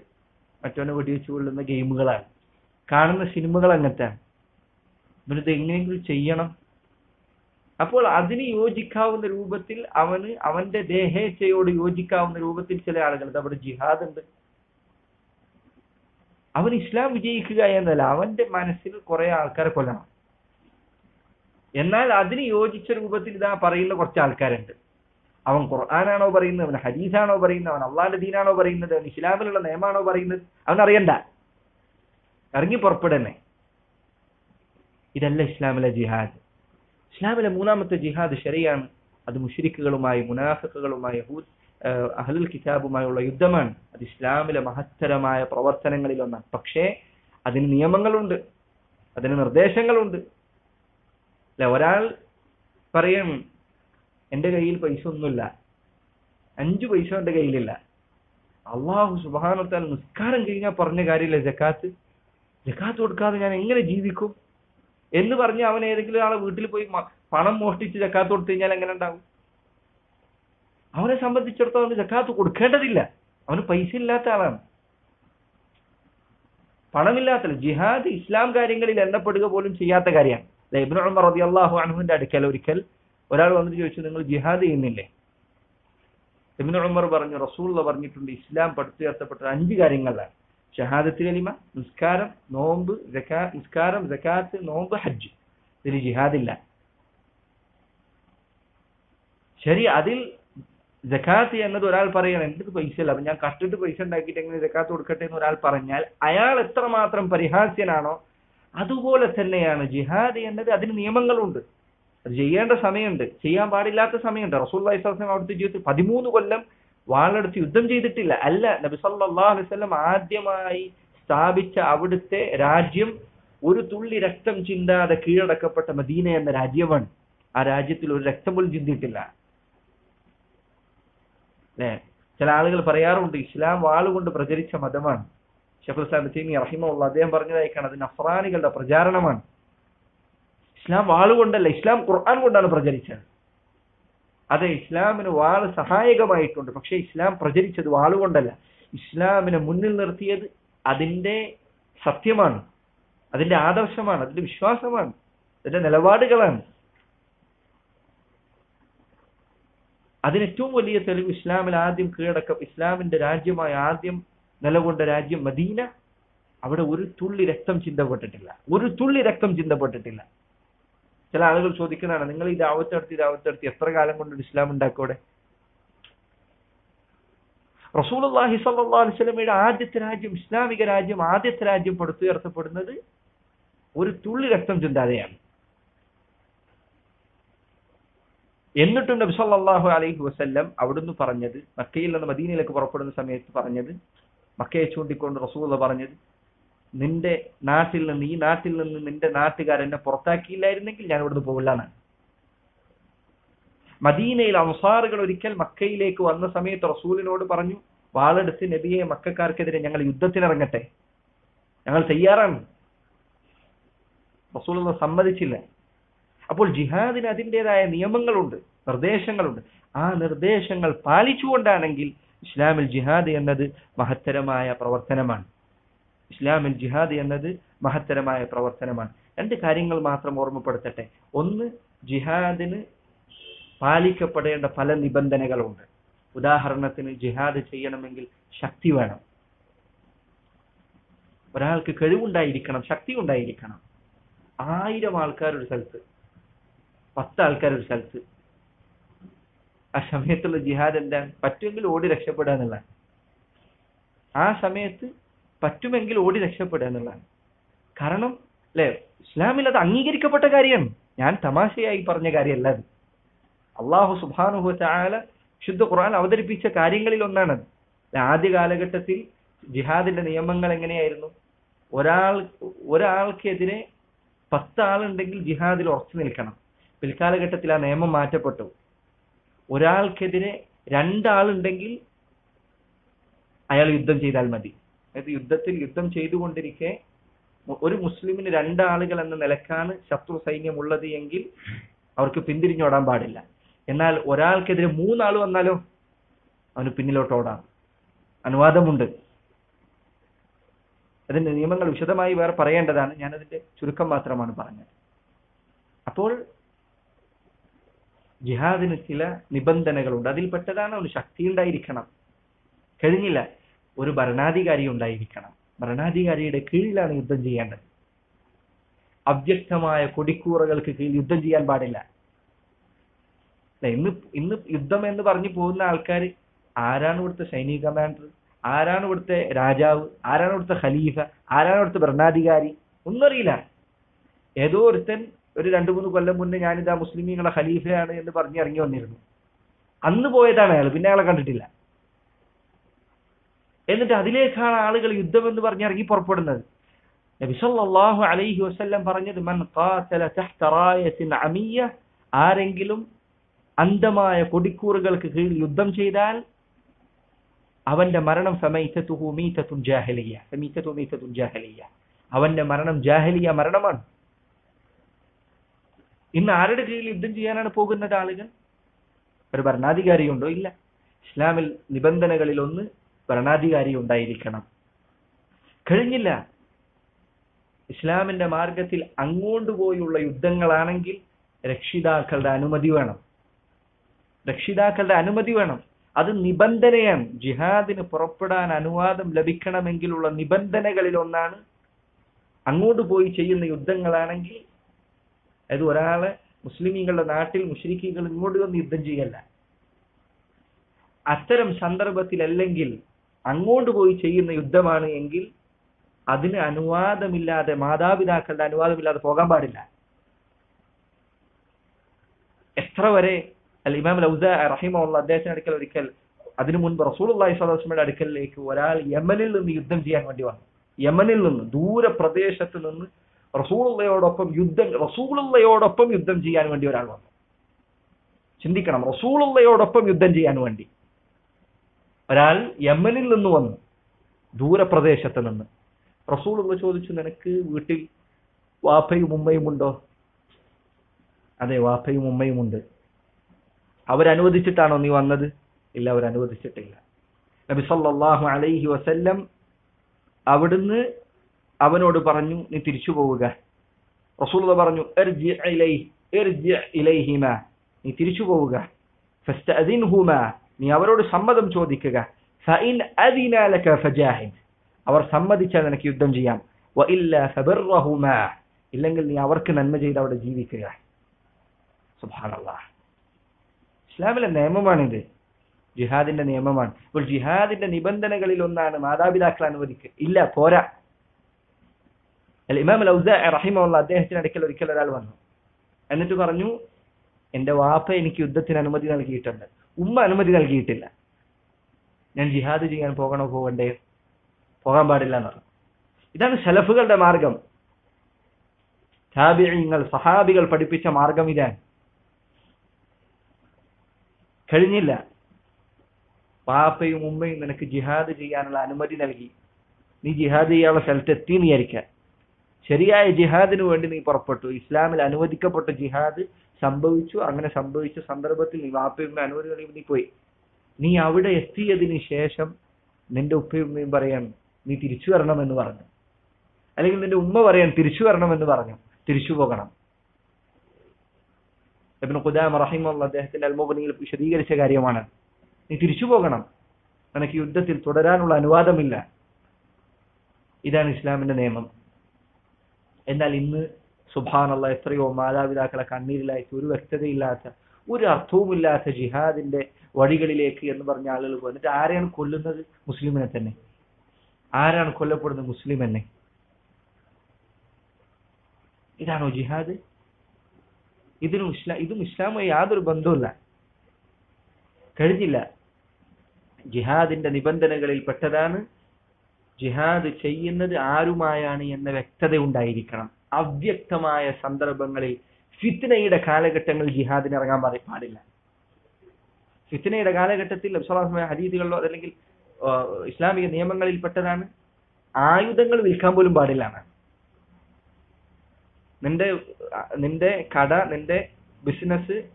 മറ്റവനെ വെടിവെച്ച് കൊള്ളുന്ന ഗെയിമുകളാണ്. കാണുന്ന സിനിമകൾ അങ്ങനത്തെയാണ്. ഇവനിത് എങ്ങനെയെങ്കിലും ചെയ്യണം. അപ്പോൾ അതിന് യോജിക്കാവുന്ന രൂപത്തിൽ അവന് അവന്റെ ദേഹേച്ഛയോട് യോജിക്കാവുന്ന രൂപത്തിൽ ചില ആളുകൾ അവിടെ ജിഹാദ് ഉണ്ട് അവൻ ഇസ്ലാം വിജയിക്കുക എന്നല്ല അവന്റെ മനസ്സിൽ കുറെ ആൾക്കാരെ കൊല്ലണം. എന്നാൽ അതിന് യോജിച്ച രൂപത്തിൽ ഇതാ പറയുന്ന കുറച്ച് ആൾക്കാരുണ്ട്. അവൻ ഖുർആാനാണോ പറയുന്നത് അവൻ ഹദീസാണോ പറയുന്നത് അവൻ അള്ളാന്റെ ദീനാണോ പറയുന്നത് അവൻ ഇസ്ലാമിലുള്ള നിയമാണോ പറയുന്നത് അവൻ അറിയണ്ട ഇറങ്ങി പുറപ്പെടന്നെ ഇതല്ല ഇസ്ലാമിലെ ജിഹാദ്. ഇസ്ലാമിലെ മൂന്നാമത്തെ ജിഹാദ് ശരിയാണ്. അത് മുഷരിക്കുകളുമായി മുനാഫിക്കുകളുമായി അഹലുൽ കിതാബുമായുള്ള യുദ്ധമാണ്. അത് ഇസ്ലാമിലെ മഹത്തരമായ പ്രവർത്തനങ്ങളിൽ ഒന്നാണ് പക്ഷേ അതിന് നിയമങ്ങളുണ്ട്. അതിന് നിർദ്ദേശങ്ങളുണ്ട്. അല്ല ഒരാൾ പറയും എന്റെ കയ്യിൽ പൈസ ഒന്നുമില്ല. അഞ്ചു പൈസ എന്റെ കയ്യിലില്ല. അള്ളാഹു സുബാനത്താൽ നിസ്കാരം കഴിഞ്ഞാൽ പറഞ്ഞ കാര്യമില്ല. ജക്കാത്ത് ജക്കാത്ത് കൊടുക്കാതെ ഞാൻ എങ്ങനെ ജീവിക്കും? എന്ന് പറഞ്ഞ് അവൻ ഏതെങ്കിലും ഒരാളെ വീട്ടിൽ പോയി പണം മോഷ്ടിച്ച് ജക്കാത്ത് കൊടുത്തു കഴിഞ്ഞാൽ എങ്ങനെ ഉണ്ടാവും? അവനെ സംബന്ധിച്ചിടത്തോളം അവന് ജക്കാത്ത് കൊടുക്കേണ്ടതില്ല. അവന് പൈസ ഇല്ലാത്ത ആളാണ്. പണമില്ലാത്ത ജിഹാദ് ഇസ്ലാം കാര്യങ്ങളിൽ എണ്ണപ്പെടുക പോലും ചെയ്യാത്ത കാര്യമാണ്. ഇബ്നു ഉമർ അള്ളാഹു അൻഹുവിന്റെ അടുക്കൽ ഒരിക്കൽ ഒരാൾ വന്നിട്ട് ചോദിച്ചു നിങ്ങൾ ജിഹാദ് ചെയ്യുന്നില്ലേ? ഇബ്നു ഉമർ പറഞ്ഞു റസൂള്ള പറഞ്ഞിട്ടുണ്ട് ഇസ്ലാം പടുത്തുയർത്തപ്പെട്ട അഞ്ച് കാര്യങ്ങളിലാണ് ഷഹാദത്ത് കലിമ നിസ്കാരം നോമ്പ് നിസ്കാരം ജക്കാത്ത് നോമ്പ് ഹജ്ജ്. ഇതിൽ ജിഹാദില്ല. ശരി അതിൽ ജക്കാത്ത് എന്നത് ഒരാൾ പറയണം. എന്റെ പൈസ അപ്പൊ ഞാൻ കഷ്ടിട്ട് പൈസ ഉണ്ടാക്കിയിട്ട് എങ്ങനെ ജക്കാത്ത് കൊടുക്കട്ടെ എന്ന് ഒരാൾ പറഞ്ഞാൽ അയാൾ എത്രമാത്രം പരിഹാസ്യനാണോ അതുപോലെ തന്നെയാണ് ജിഹാദ് എന്നത് അതിന് നിയമങ്ങളുണ്ട്. അത് ചെയ്യേണ്ട സമയമുണ്ട്. ചെയ്യാൻ പാടില്ലാത്ത സമയമുണ്ട്. റസൂൽ വൈസ്ലാം അവിടുത്തെ ജീവിതത്തിൽ പതിമൂന്ന് കൊല്ലം വാളെടുത്ത് യുദ്ധം ചെയ്തിട്ടില്ല. അല്ല നബി സല്ലല്ലാഹു അലൈഹി വസല്ലം ആദ്യമായി സ്ഥാപിച്ച അവിടുത്തെ രാജ്യം ഒരു തുള്ളി രക്തം ചിന്താതെ കീഴടക്കപ്പെട്ട മദീന എന്ന രാജ്യമാണ്. ആ രാജ്യത്തിൽ ഒരു രക്തം പോലും ചിന്തിയിട്ടില്ല. അല്ലേ? ചില ആളുകൾ പറയാറുണ്ട് ഇസ്ലാം വാളുകൊണ്ട് പ്രചരിച്ച മതമാണ്. ഷെഖുൽ ഇസ്ലാം റഹിമുള്ള അദ്ദേഹം പറഞ്ഞതായിക്കാണ് അത് നഫ്രാനികളുടെ പ്രചാരണമാണ്. ഇസ്ലാം വാളുകൊണ്ടല്ല ഇസ്ലാം ഖുർആൻ കൊണ്ടാണ് പ്രചരിച്ചത്. അതെ ഇസ്ലാമിന് വാൾ സഹായകമായിട്ടുണ്ട്. പക്ഷേ ഇസ്ലാം പ്രചരിച്ചത് വാളുകൊണ്ടല്ല. ഇസ്ലാമിനെ മുന്നിൽ നിർത്തിയത് അതിന്റെ സത്യമാണ്. അതിന്റെ ആദർശമാണ്. അതിന്റെ വിശ്വാസമാണ്. അതിന്റെ നിലപാടുകളാണ്. അതിനേറ്റവും വലിയ തെളിവ് ഇസ്ലാമിൽ ആദ്യം കീഴടക്കം ഇസ്ലാമിന്റെ രാജ്യമായി ആദ്യം നിലകൊണ്ട രാജ്യം മദീന. അവിടെ ഒരു തുള്ളി രക്തം ചിന്തപ്പെട്ടിട്ടില്ല. ഒരു തുള്ളി രക്തം ചിന്തപ്പെട്ടിട്ടില്ല. ചില ആളുകൾ ചോദിക്കുന്നതാണ് നിങ്ങൾ ഈ ദാവത്തെടുത്ത് ദാവത്തെടുത്ത് എത്ര കാലം കൊണ്ട് ഇസ്ലാം ഉണ്ടാക്കോടെ റസൂലുള്ളാഹി അള്ളാഹി അലൈഹി വസല്ലമയുടെ ആദ്യത്തെ രാജ്യം ഇസ്ലാമിക രാജ്യം ആദ്യത്തെ രാജ്യം പടുത്തുയർത്തപ്പെടുന്നത് ഒരു തുള്ളി രക്തം ചിന്താതെയാണ്. എന്നിട്ടും നബി സല്ലാഹു അലൈഹി വസ്ല്ലം അവിടുന്ന് പറഞ്ഞത് മക്കയിൽ നിന്ന് മദീനയിലേക്ക് പുറപ്പെടുന്ന സമയത്ത് പറഞ്ഞത് മക്കയെ ചൂണ്ടിക്കൊണ്ട് റസൂൽ പറഞ്ഞത് നിന്റെ നാട്ടിൽ നിന്ന് ഈ നാട്ടിൽ നിന്ന് നിന്റെ നാട്ടുകാർ എന്നെ പുറത്താക്കിയില്ലായിരുന്നെങ്കിൽ ഞാൻ ഇവിടുന്ന് പോകില്ലാണ് മദീനയിൽ അൻസാറുകൾ ഒരിക്കൽ മക്കയിലേക്ക് വന്ന സമയത്ത് റസൂലിനോട് പറഞ്ഞു വാളെടുത്ത് നബിയെ മക്കാർക്കെതിരെ ഞങ്ങൾ യുദ്ധത്തിനിറങ്ങട്ടെ. ഞങ്ങൾ തയ്യാറാണ്. റസൂൽ സമ്മതിച്ചില്ല. അപ്പോൾ ജിഹാദിന് അതിന്റെതായ നിയമങ്ങളുണ്ട് നിർദ്ദേശങ്ങളുണ്ട്. ആ നിർദ്ദേശങ്ങൾ പാലിച്ചുകൊണ്ടാണെങ്കിൽ ഇസ്ലാമിൽ ജിഹാദ് എന്നത് മഹത്തരമായ പ്രവർത്തനമാണ്. ഇസ്ലാമിൽ ജിഹാദ് എന്നത് മഹത്തരമായ പ്രവർത്തനമാണ്. രണ്ട് കാര്യങ്ങൾ മാത്രം ഓർമ്മപ്പെടുത്തട്ടെ. ഒന്ന് ജിഹാദിന് പാലിക്കപ്പെടേണ്ട പല നിബന്ധനകളുണ്ട്. ഉദാഹരണത്തിന് ജിഹാദ് ചെയ്യണമെങ്കിൽ ശക്തി വേണം. ഒരാൾക്ക് കഴിവുണ്ടായിരിക്കണം ശക്തി ഉണ്ടായിരിക്കണം. ആയിരം ആൾക്കാർ ഒരു സ്ഥലത്ത് പത്ത് ആൾക്കാർ ഒരു സ്ഥലത്ത്. ആ സമയത്തുള്ള ജിഹാദ് എന്താണ്? പറ്റുമെങ്കിൽ ഓടി രക്ഷപ്പെടുക ആ സമയത്ത് പറ്റുമെങ്കിൽ ഓടി രക്ഷപ്പെടുക എന്നുള്ളതാണ്. കാരണം അല്ലെ ഇസ്ലാമിൽ അത് അംഗീകരിക്കപ്പെട്ട കാര്യമാണ്. ഞാൻ തമാശയായി പറഞ്ഞ കാര്യമല്ല അത്. അള്ളാഹു സുബാനുഹു ചായാല ശുദ്ധ ഖുർആൻ അവതരിപ്പിച്ച കാര്യങ്ങളിൽ ഒന്നാണത് ആദ്യ കാലഘട്ടത്തിൽ ജിഹാദിന്റെ നിയമങ്ങൾ എങ്ങനെയായിരുന്നു? ഒരാൾ ഒരാൾക്കെതിരെ പത്ത് ആളുണ്ടെങ്കിൽ ജിഹാദിൽ ഉറച്ചു നിൽക്കണം. പിൽക്കാലഘട്ടത്തിൽ ആ നിയമം മാറ്റപ്പെട്ടു. ഒരാൾക്കെതിരെ രണ്ടാളുണ്ടെങ്കിൽ അയാൾ യുദ്ധം ചെയ്താൽ മതി. അതായത് യുദ്ധത്തിൽ യുദ്ധം ചെയ്തുകൊണ്ടിരിക്കെ ഒരു മുസ്ലിമിന് രണ്ടാളുകൾ എന്ന നിലക്കാണ് ശത്രു സൈന്യം ഉള്ളത് എങ്കിൽ അവർക്ക് പിന്തിരിഞ്ഞോടാൻ പാടില്ല. എന്നാൽ ഒരാൾക്കെതിരെ മൂന്നാൾ വന്നാലോ അവന് പിന്നിലോട്ട് ഓടാം. അനുവാദമുണ്ട്. അതിന്റെ നിയമങ്ങൾ വിശദമായി വേറെ പറയേണ്ടതാണ്. ഞാനതിന്റെ ചുരുക്കം മാത്രമാണ് പറഞ്ഞത്. അപ്പോൾ ജിഹാദിന് ചില നിബന്ധനകളുണ്ട്. അതിൽപ്പെട്ടതാണ് അവന് ശക്തി ഉണ്ടായിരിക്കണം. കഴിഞ്ഞില്ല. ഒരു ഭരണാധികാരി ഉണ്ടായിരിക്കണം. ഭരണാധികാരിയുടെ കീഴിലാണ് യുദ്ധം ചെയ്യേണ്ടത് അവ്യക്തമായ കൊടിക്കൂറകൾക്ക് കീഴിൽ യുദ്ധം ചെയ്യാൻ പാടില്ല. ഇന്ന് ഇന്ന് യുദ്ധം എന്ന് പറഞ്ഞു പോകുന്ന ആൾക്കാർ ആരാണ് ഇവിടുത്തെ സൈനിക കമാൻഡർ? ആരാണ് ഇവിടുത്തെ രാജാവ്? ആരാണ് ഇവിടുത്തെ ഖലീഫ? ആരാണ് ഇവിടുത്തെ ഭരണാധികാരി? ഒന്നും അറിയില്ല. ഏതോ ഒരുത്തൻ ഒരു രണ്ടു മൂന്ന് കൊല്ലം മുന്നേ ഞാനിതാ മുസ്ലിമീങ്ങളെ ഖലീഫയാണ് എന്ന് പറഞ്ഞ് ഇറങ്ങി വന്നിരുന്നു. അന്ന് പോയതാണ് അയാൾ. പിന്നെ അയാളെ കണ്ടിട്ടില്ല. എന്നിട്ട് അതിലേക്കാണ് ആളുകൾ യുദ്ധം എന്ന് പറഞ്ഞ് ഇറങ്ങി പുറപ്പെടുന്നത്. നബി സല്ലല്ലാഹു അലൈഹി വസല്ലം പറഞ്ഞത് മൻ തഹ്ത ആരെങ്കിലും അന്ധമായ കൊടിക്കൂറുകൾക്ക് കീഴിൽ യുദ്ധം ചെയ്താൽ അവന്റെ മരണം ജാഹിലിയ. അവന്റെ മരണം ജാഹലിയ മരണമാണ്. ഇന്ന് ആരുടെ കീഴിൽ യുദ്ധം ചെയ്യാനാണ് പോകുന്നത് ആളുകൾ? ഒരു ഭരണാധികാരിയുണ്ടോ? ഇല്ല. ഇസ്ലാമിൽ നിബന്ധനകളിൽ ഒന്ന് ഭരണാധികാരി ഉണ്ടായിരിക്കണം കഴിഞ്ഞില്ല. ഇസ്ലാമിന്റെ മാർഗത്തിൽ അങ്ങോട്ട് പോയുള്ള യുദ്ധങ്ങളാണെങ്കിൽ രക്ഷിതാക്കളുടെ അനുമതി വേണം. രക്ഷിതാക്കളുടെ അനുമതി വേണം. അത് നിബന്ധനയാണ്. ജിഹാദിന് പുറപ്പെടാൻ അനുവാദം ലഭിക്കണമെങ്കിലുള്ള നിബന്ധനകളിൽ ഒന്നാണ് അങ്ങോട്ട് പോയി ചെയ്യുന്ന യുദ്ധങ്ങളാണെങ്കിൽ അത് ഒരാളെ മുസ്ലിമീങ്ങളുടെ നാട്ടിൽ മുഷ്രിഖികൾ ഇങ്ങോട്ട് വന്ന് യുദ്ധം ചെയ്യല്ല. അത്തരം സന്ദർഭത്തിലല്ലെങ്കിൽ അങ്ങോട്ട് പോയി ചെയ്യുന്ന യുദ്ധമാണ് എങ്കിൽ അതിന് അനുവാദമില്ലാതെ മാതാപിതാക്കളുടെ അനുവാദമില്ലാതെ പോകാൻ പാടില്ല. എത്ര വരെ അൽ ഇമാം ലൗസ റഹിമുള്ള അദ്ദേഹത്തിന്റെ അടുക്കൽ ഒരിക്കൽ അതിനു മുൻപ് റസൂൽ അള്ളാഹി സ്വലാസ്മയുടെ അടുക്കലിലേക്ക് ഒരാൾ യമനിൽ നിന്ന് യുദ്ധം ചെയ്യാൻ വേണ്ടി വന്നു. യമനിൽ നിന്ന് ദൂര പ്രദേശത്ത് നിന്ന് റസൂളുള്ളയോടൊപ്പം യുദ്ധം റസൂളുള്ളയോടൊപ്പം യുദ്ധം ചെയ്യാൻ വേണ്ടി ഒരാൾ വന്നു. ചിന്തിക്കണം റസൂളുള്ളയോടൊപ്പം യുദ്ധം ചെയ്യാൻ വേണ്ടി. ഒരാൾ യമനിൽ നിന്ന് വന്നു ദൂരപ്രദേശത്ത് നിന്ന്. റസൂൾ ചോദിച്ചു നിനക്ക് വീട്ടിൽ വാപ്പയും ഉമ്മയും ഉണ്ടോ? അതെ വാപ്പയും ഉമ്മയും ഉണ്ട്. അവരനുവദിച്ചിട്ടാണോ നീ വന്നത്? ഇല്ല അവരനുവദിച്ചിട്ടില്ല. നബി സല്ലാഹു അലൈഹി വസല്ലം അവിടുന്ന് അവനോട് പറഞ്ഞു നീ തിരിച്ചു പോവുക. റസൂൾ പറഞ്ഞു നീ തിരിച്ചു പോവുക. നീ അവരോട് സമ്മതം ചോദിക്കുക. അവർ സമ്മതിച്ചാൽ നിനക്ക് യുദ്ധം ചെയ്യാം. ഇല്ലെങ്കിൽ നീ അവർക്ക് നന്മ ചെയ്ത് അവിടെ ജീവിക്കുക. ഇസ്ലാമിലെ നിയമമാണിത്. ജിഹാദിന്റെ നിയമമാണ്. അപ്പോൾ ജിഹാദിന്റെ നിബന്ധനകളിൽ ഒന്നാണ് മാതാപിതാക്കൾ അനുവദിക്കുക. ഇല്ല പോരാ. അല്ല ഇമാം റഹിമുള്ള അദ്ദേഹത്തിന് അടുക്കൽ ഒരിക്കൽ ഒരാൾ വന്നു. എന്നിട്ട് പറഞ്ഞു എന്റെ വാപ്പ എനിക്ക് യുദ്ധത്തിന് അനുമതി നൽകിയിട്ടുണ്ട്. ഉമ്മ അനുമതി നൽകിയിട്ടില്ല. ഞാൻ ജിഹാദ് ചെയ്യാൻ പോകണോ പോകണ്ടേ? പോകാൻ പാടില്ല എന്ന് പറഞ്ഞു. ഇതാണ് സലഫുകളുടെ മാർഗം. താബിങ്ങൾ സഹാബികൾ പഠിപ്പിച്ച മാർഗം ഇതാണ്. കഴിഞ്ഞില്ല. പാപ്പയും ഉമ്മയും നിനക്ക് ജിഹാദ് ചെയ്യാനുള്ള അനുമതി നൽകി. നീ ജിഹാദ് ചെയ്യാനുള്ള സ്ഥലത്ത് എത്തി എന്ന് വിചാരിക്കുക ശരിയായ ജിഹാദിന് വേണ്ടി നീ പുറപ്പെട്ടു. ഇസ്ലാമിൽ അനുവദിക്കപ്പെട്ട ജിഹാദ് സംഭവിച്ചു അങ്ങനെ സംഭവിച്ച സന്ദർഭത്തിൽ നീ വാപ്പയും അനുമതി നീ പോയി. നീ അവിടെ എത്തിയതിന് ശേഷം നിന്റെ ഉപ്പയും പറയാൻ നീ തിരിച്ചു വരണമെന്ന് പറഞ്ഞു. അല്ലെങ്കിൽ നിന്റെ ഉമ്മ പറയാൻ തിരിച്ചു വരണമെന്ന് പറഞ്ഞു. തിരിച്ചു പോകണം. ഇബ്നു ഖുദാമ റഹിമുള്ള അദ്ദേഹത്തിന്റെ അൽമുബനിയിൽ വിശദീകരിച്ച കാര്യമാണ്. നീ തിരിച്ചു പോകണം. നിനക്ക് യുദ്ധത്തിൽ തുടരാനുള്ള അനുവാദമില്ല. ഇതാണ് ഇസ്ലാമിന്റെ നിയമം. എന്നാൽ ഇന്ന് സുബാനുള്ള എത്രയോ മാതാപിതാക്കളെ കണ്ണീരിലായിട്ട് ഒരു വ്യക്തതയില്ലാത്ത ഒരു അർത്ഥവുമില്ലാത്ത ജിഹാദിന്റെ വഴികളിലേക്ക് എന്ന് പറഞ്ഞ ആളുകൾ പോയിട്ട് ആരെയാണ് കൊല്ലുന്നത്? മുസ്ലിമിനെ തന്നെ. ആരാണ് കൊല്ലപ്പെടുന്നത്? മുസ്ലിം എന്നെ ഇതാണോ ജിഹാദ്? ഇതിനും ഇസ്ലാം ഇതും ഇസ്ലാമുമായി യാതൊരു ബന്ധവുമില്ല. കഴിഞ്ഞില്ല. ജിഹാദിന്റെ നിബന്ധനകളിൽ പെട്ടതാണ്. ജിഹാദ് ചെയ്യുന്നത് ആരുമായാണ് എന്ന വ്യക്തത ഉണ്ടായിരിക്കണം അവ്യക്തമായ സന്ദർഭങ്ങളിൽ ഫിത്നയുടെ കാലഘട്ടങ്ങളിൽ ജിഹാദിന് ഇറങ്ങാൻ പാടി- പാടില്ല. ഫിത്നയുടെ കാലഘട്ടത്തിൽ അബ്സലാസ്മായ ഹദീദുകളിലോ അതല്ലെങ്കിൽ ഇസ്ലാമിക നിയമങ്ങളിൽ പെട്ടതാണ്. ആയുധങ്ങൾ വിൽക്കാൻ പോലും പാടില്ല. നിന്റെ നിന്റെ കട നിന്റെ ബിസിനസ്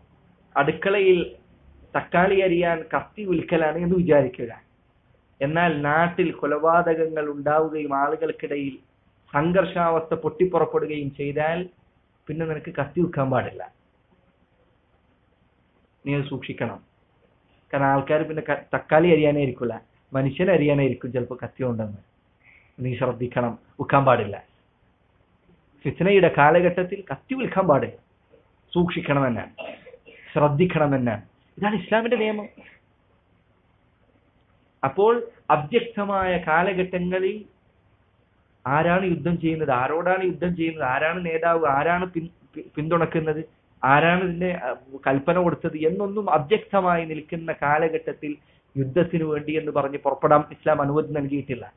അടുക്കളയിൽ തക്കാളി അരിയാൻ കത്തി വിൽക്കലാണ് എന്ന് വിചാരിക്കുക. എന്നാൽ നാട്ടിൽ കൊലപാതകങ്ങൾ ഉണ്ടാവുകയും ആളുകൾക്കിടയിൽ സംഘർഷാവസ്ഥ പൊട്ടിപ്പുറപ്പെടുകയും ചെയ്താൽ പിന്നെ നിനക്ക് കത്തി വെക്കാൻ പാടില്ല. നീ അത് സൂക്ഷിക്കണം. കാരണം ആൾക്കാർ പിന്നെ തക്കാളി മനുഷ്യൻ അരിയാനേ അരിയാനായിരിക്കും ചിലപ്പോൾ കത്തി ഉണ്ടെന്ന് നീ ശ്രദ്ധിക്കണം. വെക്കാൻ പാടില്ല. ഫിത്നയുടെ കാലഘട്ടത്തിൽ കത്തി വിൽക്കാൻ പാടില്ല. ശ്രദ്ധിക്കണം ശ്രദ്ധിക്കണമെന്നാണ് ഇതാണ് ഇസ്ലാമിന്റെ നിയമം. അപ്പോൾ അവ്യക്തമായ കാലഘട്ടങ്ങളിൽ ആരാണ് യുദ്ധം ചെയ്യുന്നത്? ആരോടാണ് യുദ്ധം ചെയ്യുന്നത്? ആരാണ് നേതാവ്? ആരാണ് പിൻ- പിന്തുണക്കുന്നത്? ആരാണ് ഇതിന്റെ കൽപ്പന കൊടുത്തത്? എന്നൊന്നും അവ്യക്തമായി നിൽക്കുന്ന കാലഘട്ടത്തിൽ യുദ്ധത്തിന് വേണ്ടി എന്ന് പറഞ്ഞ് പുറപ്പെടാൻ ഇസ്ലാം അനുമതി നൽകിയിട്ടില്ല.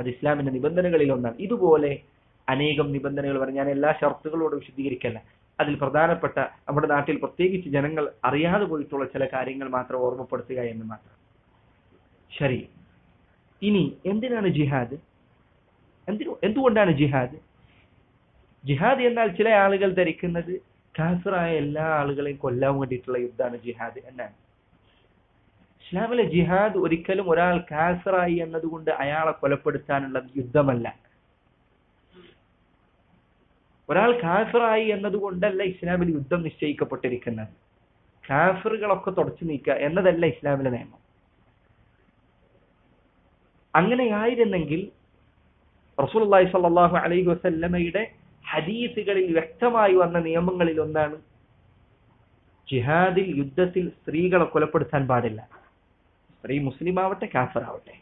അത് ഇസ്ലാമിന്റെ നിബന്ധനകളിൽ ഒന്നാണ് ഇതുപോലെ അനേകം നിബന്ധനകൾ പറഞ്ഞ് ഞാൻ എല്ലാ ഷർത്തുകളോടും വിശദീകരിക്കല്ല. അതിൽ പ്രധാനപ്പെട്ട നമ്മുടെ നാട്ടിൽ പ്രത്യേകിച്ച് ജനങ്ങൾ അറിയാതെ പോയിട്ടുള്ള ചില കാര്യങ്ങൾ മാത്രം ഓർമ്മപ്പെടുത്തുക എന്ന് മാത്രം. ശരി. ഇനി എന്തിനാണ് ജിഹാദ്? എന്തിനു എന്തുകൊണ്ടാണ് ജിഹാദ്? ജിഹാദ് എന്നാൽ ചില ആളുകൾ ധരിക്കുന്നത് കാഫിറായ എല്ലാ ആളുകളെയും കൊല്ലാൻ വേണ്ടിയിട്ടുള്ള യുദ്ധമാണ് ജിഹാദ് എന്നാണ്. ഇസ്ലാമിലെ ജിഹാദ് ഒരിക്കലും ഒരാൾ കാഫിറായി എന്നതുകൊണ്ട് അയാളെ കൊലപ്പെടുത്താനുള്ള യുദ്ധമല്ല. ഒരാൾ കാഫിറായി എന്നതുകൊണ്ടല്ല ഇസ്ലാമിൽ യുദ്ധം നിശ്ചയിക്കപ്പെട്ടിരിക്കുന്നത്. കാഫിറുകളൊക്കെ തുടച്ചു നീക്കുക എന്നതല്ല ഇസ്ലാമിലെ നിയമം. അങ്ങനെയായിരുന്നെങ്കിൽ റസൂലുള്ളാഹി സല്ലാഹു അലൈഹി വസല്ലമയുടെ ഹദീസുകളിൽ വ്യക്തമായി വന്ന നിയമങ്ങളിൽ ഒന്നാണ് ജിഹാദിൽ യുദ്ധത്തിൽ സ്ത്രീകളെ കൊലപ്പെടുത്താൻ പാടില്ല. സ്ത്രീ മുസ്ലിം ആവട്ടെ കാഫർ ആവട്ടെ.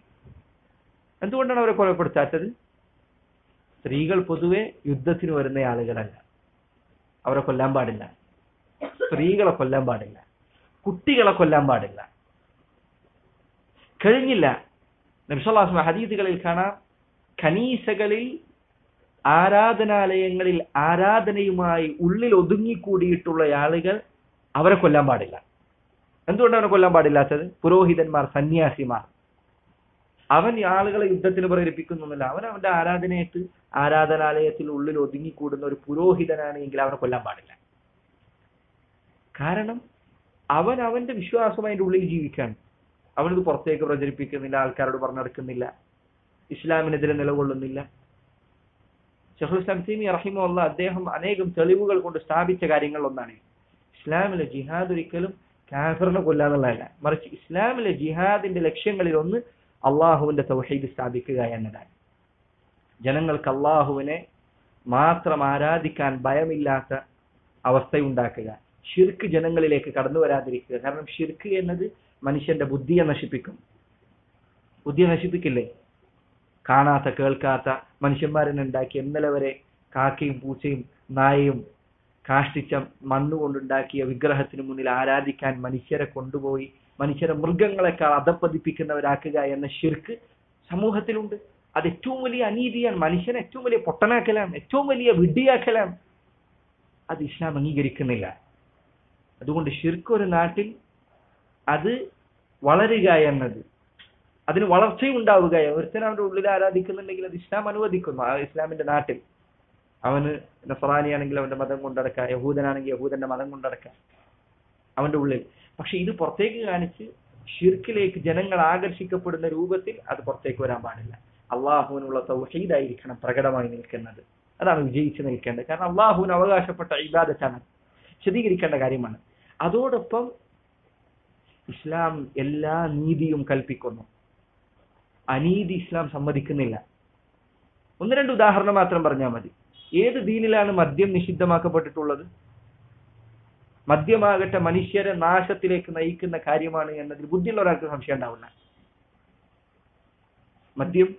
എന്തുകൊണ്ടാണ് അവരെ കൊലപ്പെടുത്താത്തത്? സ്ത്രീകൾ പൊതുവെ യുദ്ധത്തിന് വരുന്ന ആളുകളല്ല. അവരെ കൊല്ലാൻ പാടില്ല. സ്ത്രീകളെ കൊല്ലാൻ പാടില്ല. കുട്ടികളെ കൊല്ലാൻ പാടില്ല. കഴിഞ്ഞില്ല. നബിസ്വല്ലാസ്മ ഹദീദുകളിൽ കാണാം ഖനീസകളിൽ ആരാധനാലയങ്ങളിൽ ആരാധനയുമായി ഉള്ളിൽ ഒതുങ്ങിക്കൂടിയിട്ടുള്ള ആളുകൾ അവരെ കൊല്ലാൻ പാടില്ല. എന്തുകൊണ്ടാണ് കൊല്ലാൻ പാടില്ലാത്തത്? പുരോഹിതന്മാർ സന്യാസിമാർ. അവൻ ആളുകളെ യുദ്ധത്തിന് പ്രേരിപ്പിക്കുന്നില്ല അവൻ അവന്റെ ആരാധനയായിട്ട് ആരാധനാലയത്തിൽ ഉള്ളിൽ ഒതുങ്ങിക്കൂടുന്ന ഒരു പുരോഹിതനാണ് എങ്കിൽ അവനെ കൊല്ലാൻ പാടില്ല. കാരണം അവൻ അവന്റെ വിശ്വാസം അതിന്റെ ഉള്ളിൽ ജീവിക്കാണ് അവനത് പുറത്തേക്ക് പ്രചരിപ്പിക്കുന്നില്ല ആൾക്കാരോട് പറഞ്ഞെടുക്കുന്നില്ല ഇസ്ലാമിനെതിരെ നിലകൊള്ളുന്നില്ല. ഷെഹുൽ ഇസ്ലാം തീമി റഹിമുള്ള അദ്ദേഹം അനേകം തെളിവുകൾ കൊണ്ട് സ്ഥാപിച്ച കാര്യങ്ങൾ ഒന്നാണ്. ഇസ്ലാമിലെ ജിഹാദ് ഒരിക്കലും കാഫറിനെ കൊല്ലാന്നുള്ളതല്ല. മറിച്ച് ഇസ്ലാമിലെ ജിഹാദിന്റെ ലക്ഷ്യങ്ങളിൽ ഒന്ന് അള്ളാഹുവിന്റെ തൗഹീദ് സ്ഥാപിക്കുക എന്നതാണ്. ജനങ്ങൾക്ക് അള്ളാഹുവിനെ മാത്രം ആരാധിക്കാൻ ഭയമില്ലാത്ത അവസ്ഥയുണ്ടാക്കുക. ഷിർക്ക് ജനങ്ങളിലേക്ക് കടന്നു വരാതിരിക്കുക. കാരണം ഷിർക്ക് എന്നത് മനുഷ്യന്റെ ബുദ്ധിയെ നശിപ്പിക്കും. ബുദ്ധിയെ നശിപ്പിക്കില്ലേ? കാണാത്ത കേൾക്കാത്ത മനുഷ്യന്മാരെന്നെ ഉണ്ടാക്കി ഇന്നലെ വരെ കാക്കയും പൂച്ചയും നായയും കാഷ്ടിച്ച മണ്ണുകൊണ്ടുണ്ടാക്കിയ വിഗ്രഹത്തിന് മുന്നിൽ ആരാധിക്കാൻ മനുഷ്യരെ കൊണ്ടുപോയി മനുഷ്യരെ മൃഗങ്ങളെക്കാൾ അധപ്പതിപ്പിക്കുന്നവരാക്കുക എന്ന ശിർക്ക് സമൂഹത്തിലുണ്ട്. അത് ഏറ്റവും വലിയ അനീതിയാണ്. മനുഷ്യനെ ഏറ്റവും വലിയ പൊട്ടനാക്കലാണ് ഏറ്റവും വലിയ വിഡ്ഢിയാക്കലാണ്. അത് ഇസ്ലാം അംഗീകരിക്കുന്നില്ല. അതുകൊണ്ട് ശിർക്ക് ഒരു നാട്ടിൽ അത് വളരുക എന്നത് അതിന് വളർച്ചയും ഉണ്ടാവുകയാണ് ഒരുത്തൻ അവന്റെ ഉള്ളിൽ ആരാധിക്കുന്നുണ്ടെങ്കിൽ അത് ഇസ്ലാം അനുവദിക്കുന്നു. ആ ഇസ്ലാമിന്റെ നാട്ടിൽ. അവന് നസറാനിയാണെങ്കിൽ അവന്റെ മതം കൊണ്ടടക്കാം. യഹൂദനാണെങ്കിൽ യഹൂദന്റെ മതം കൊണ്ടടക്കാം. അവന്റെ ഉള്ളിൽ. പക്ഷെ ഇത് പുറത്തേക്ക് കാണിച്ച് ഷിർക്കിലേക്ക് ജനങ്ങൾ ആകർഷിക്കപ്പെടുന്ന രൂപത്തിൽ അത് പുറത്തേക്ക് വരാൻ പാടില്ല. അള്ളാഹുവിനുള്ള തൗഹീദായിരിക്കണം പ്രകടമായി നിൽക്കുന്നത്. അതാണ് വിജയിച്ചു നിൽക്കേണ്ടത്. കാരണം അള്ളാഹുവിന് അവകാശപ്പെട്ട ഇബാദത്താണ്. വിശദീകരിക്കേണ്ട കാര്യമാണ്. അതോടൊപ്പം ഇസ്ലാം എല്ലാ നീതിയും കൽപ്പിക്കുന്നു. അനീതി ഇസ്ലാം സമ്മതിക്കുന്നില്ല. ഒന്ന് രണ്ട് ഉദാഹരണം മാത്രം പറഞ്ഞാൽ മതി. ഏത് ദീനിലാണ് മദ്യം നിഷിദ്ധമാക്കപ്പെട്ടിട്ടുള്ളത്? മദ്യമാകട്ടെ മനുഷ്യരെ നാശത്തിലേക്ക് നയിക്കുന്ന കാര്യമാണ് എന്നതിൽ ബുദ്ധിയുള്ള ഒരാൾക്ക് സംശയം ഉണ്ടാവില്ല. മദ്യം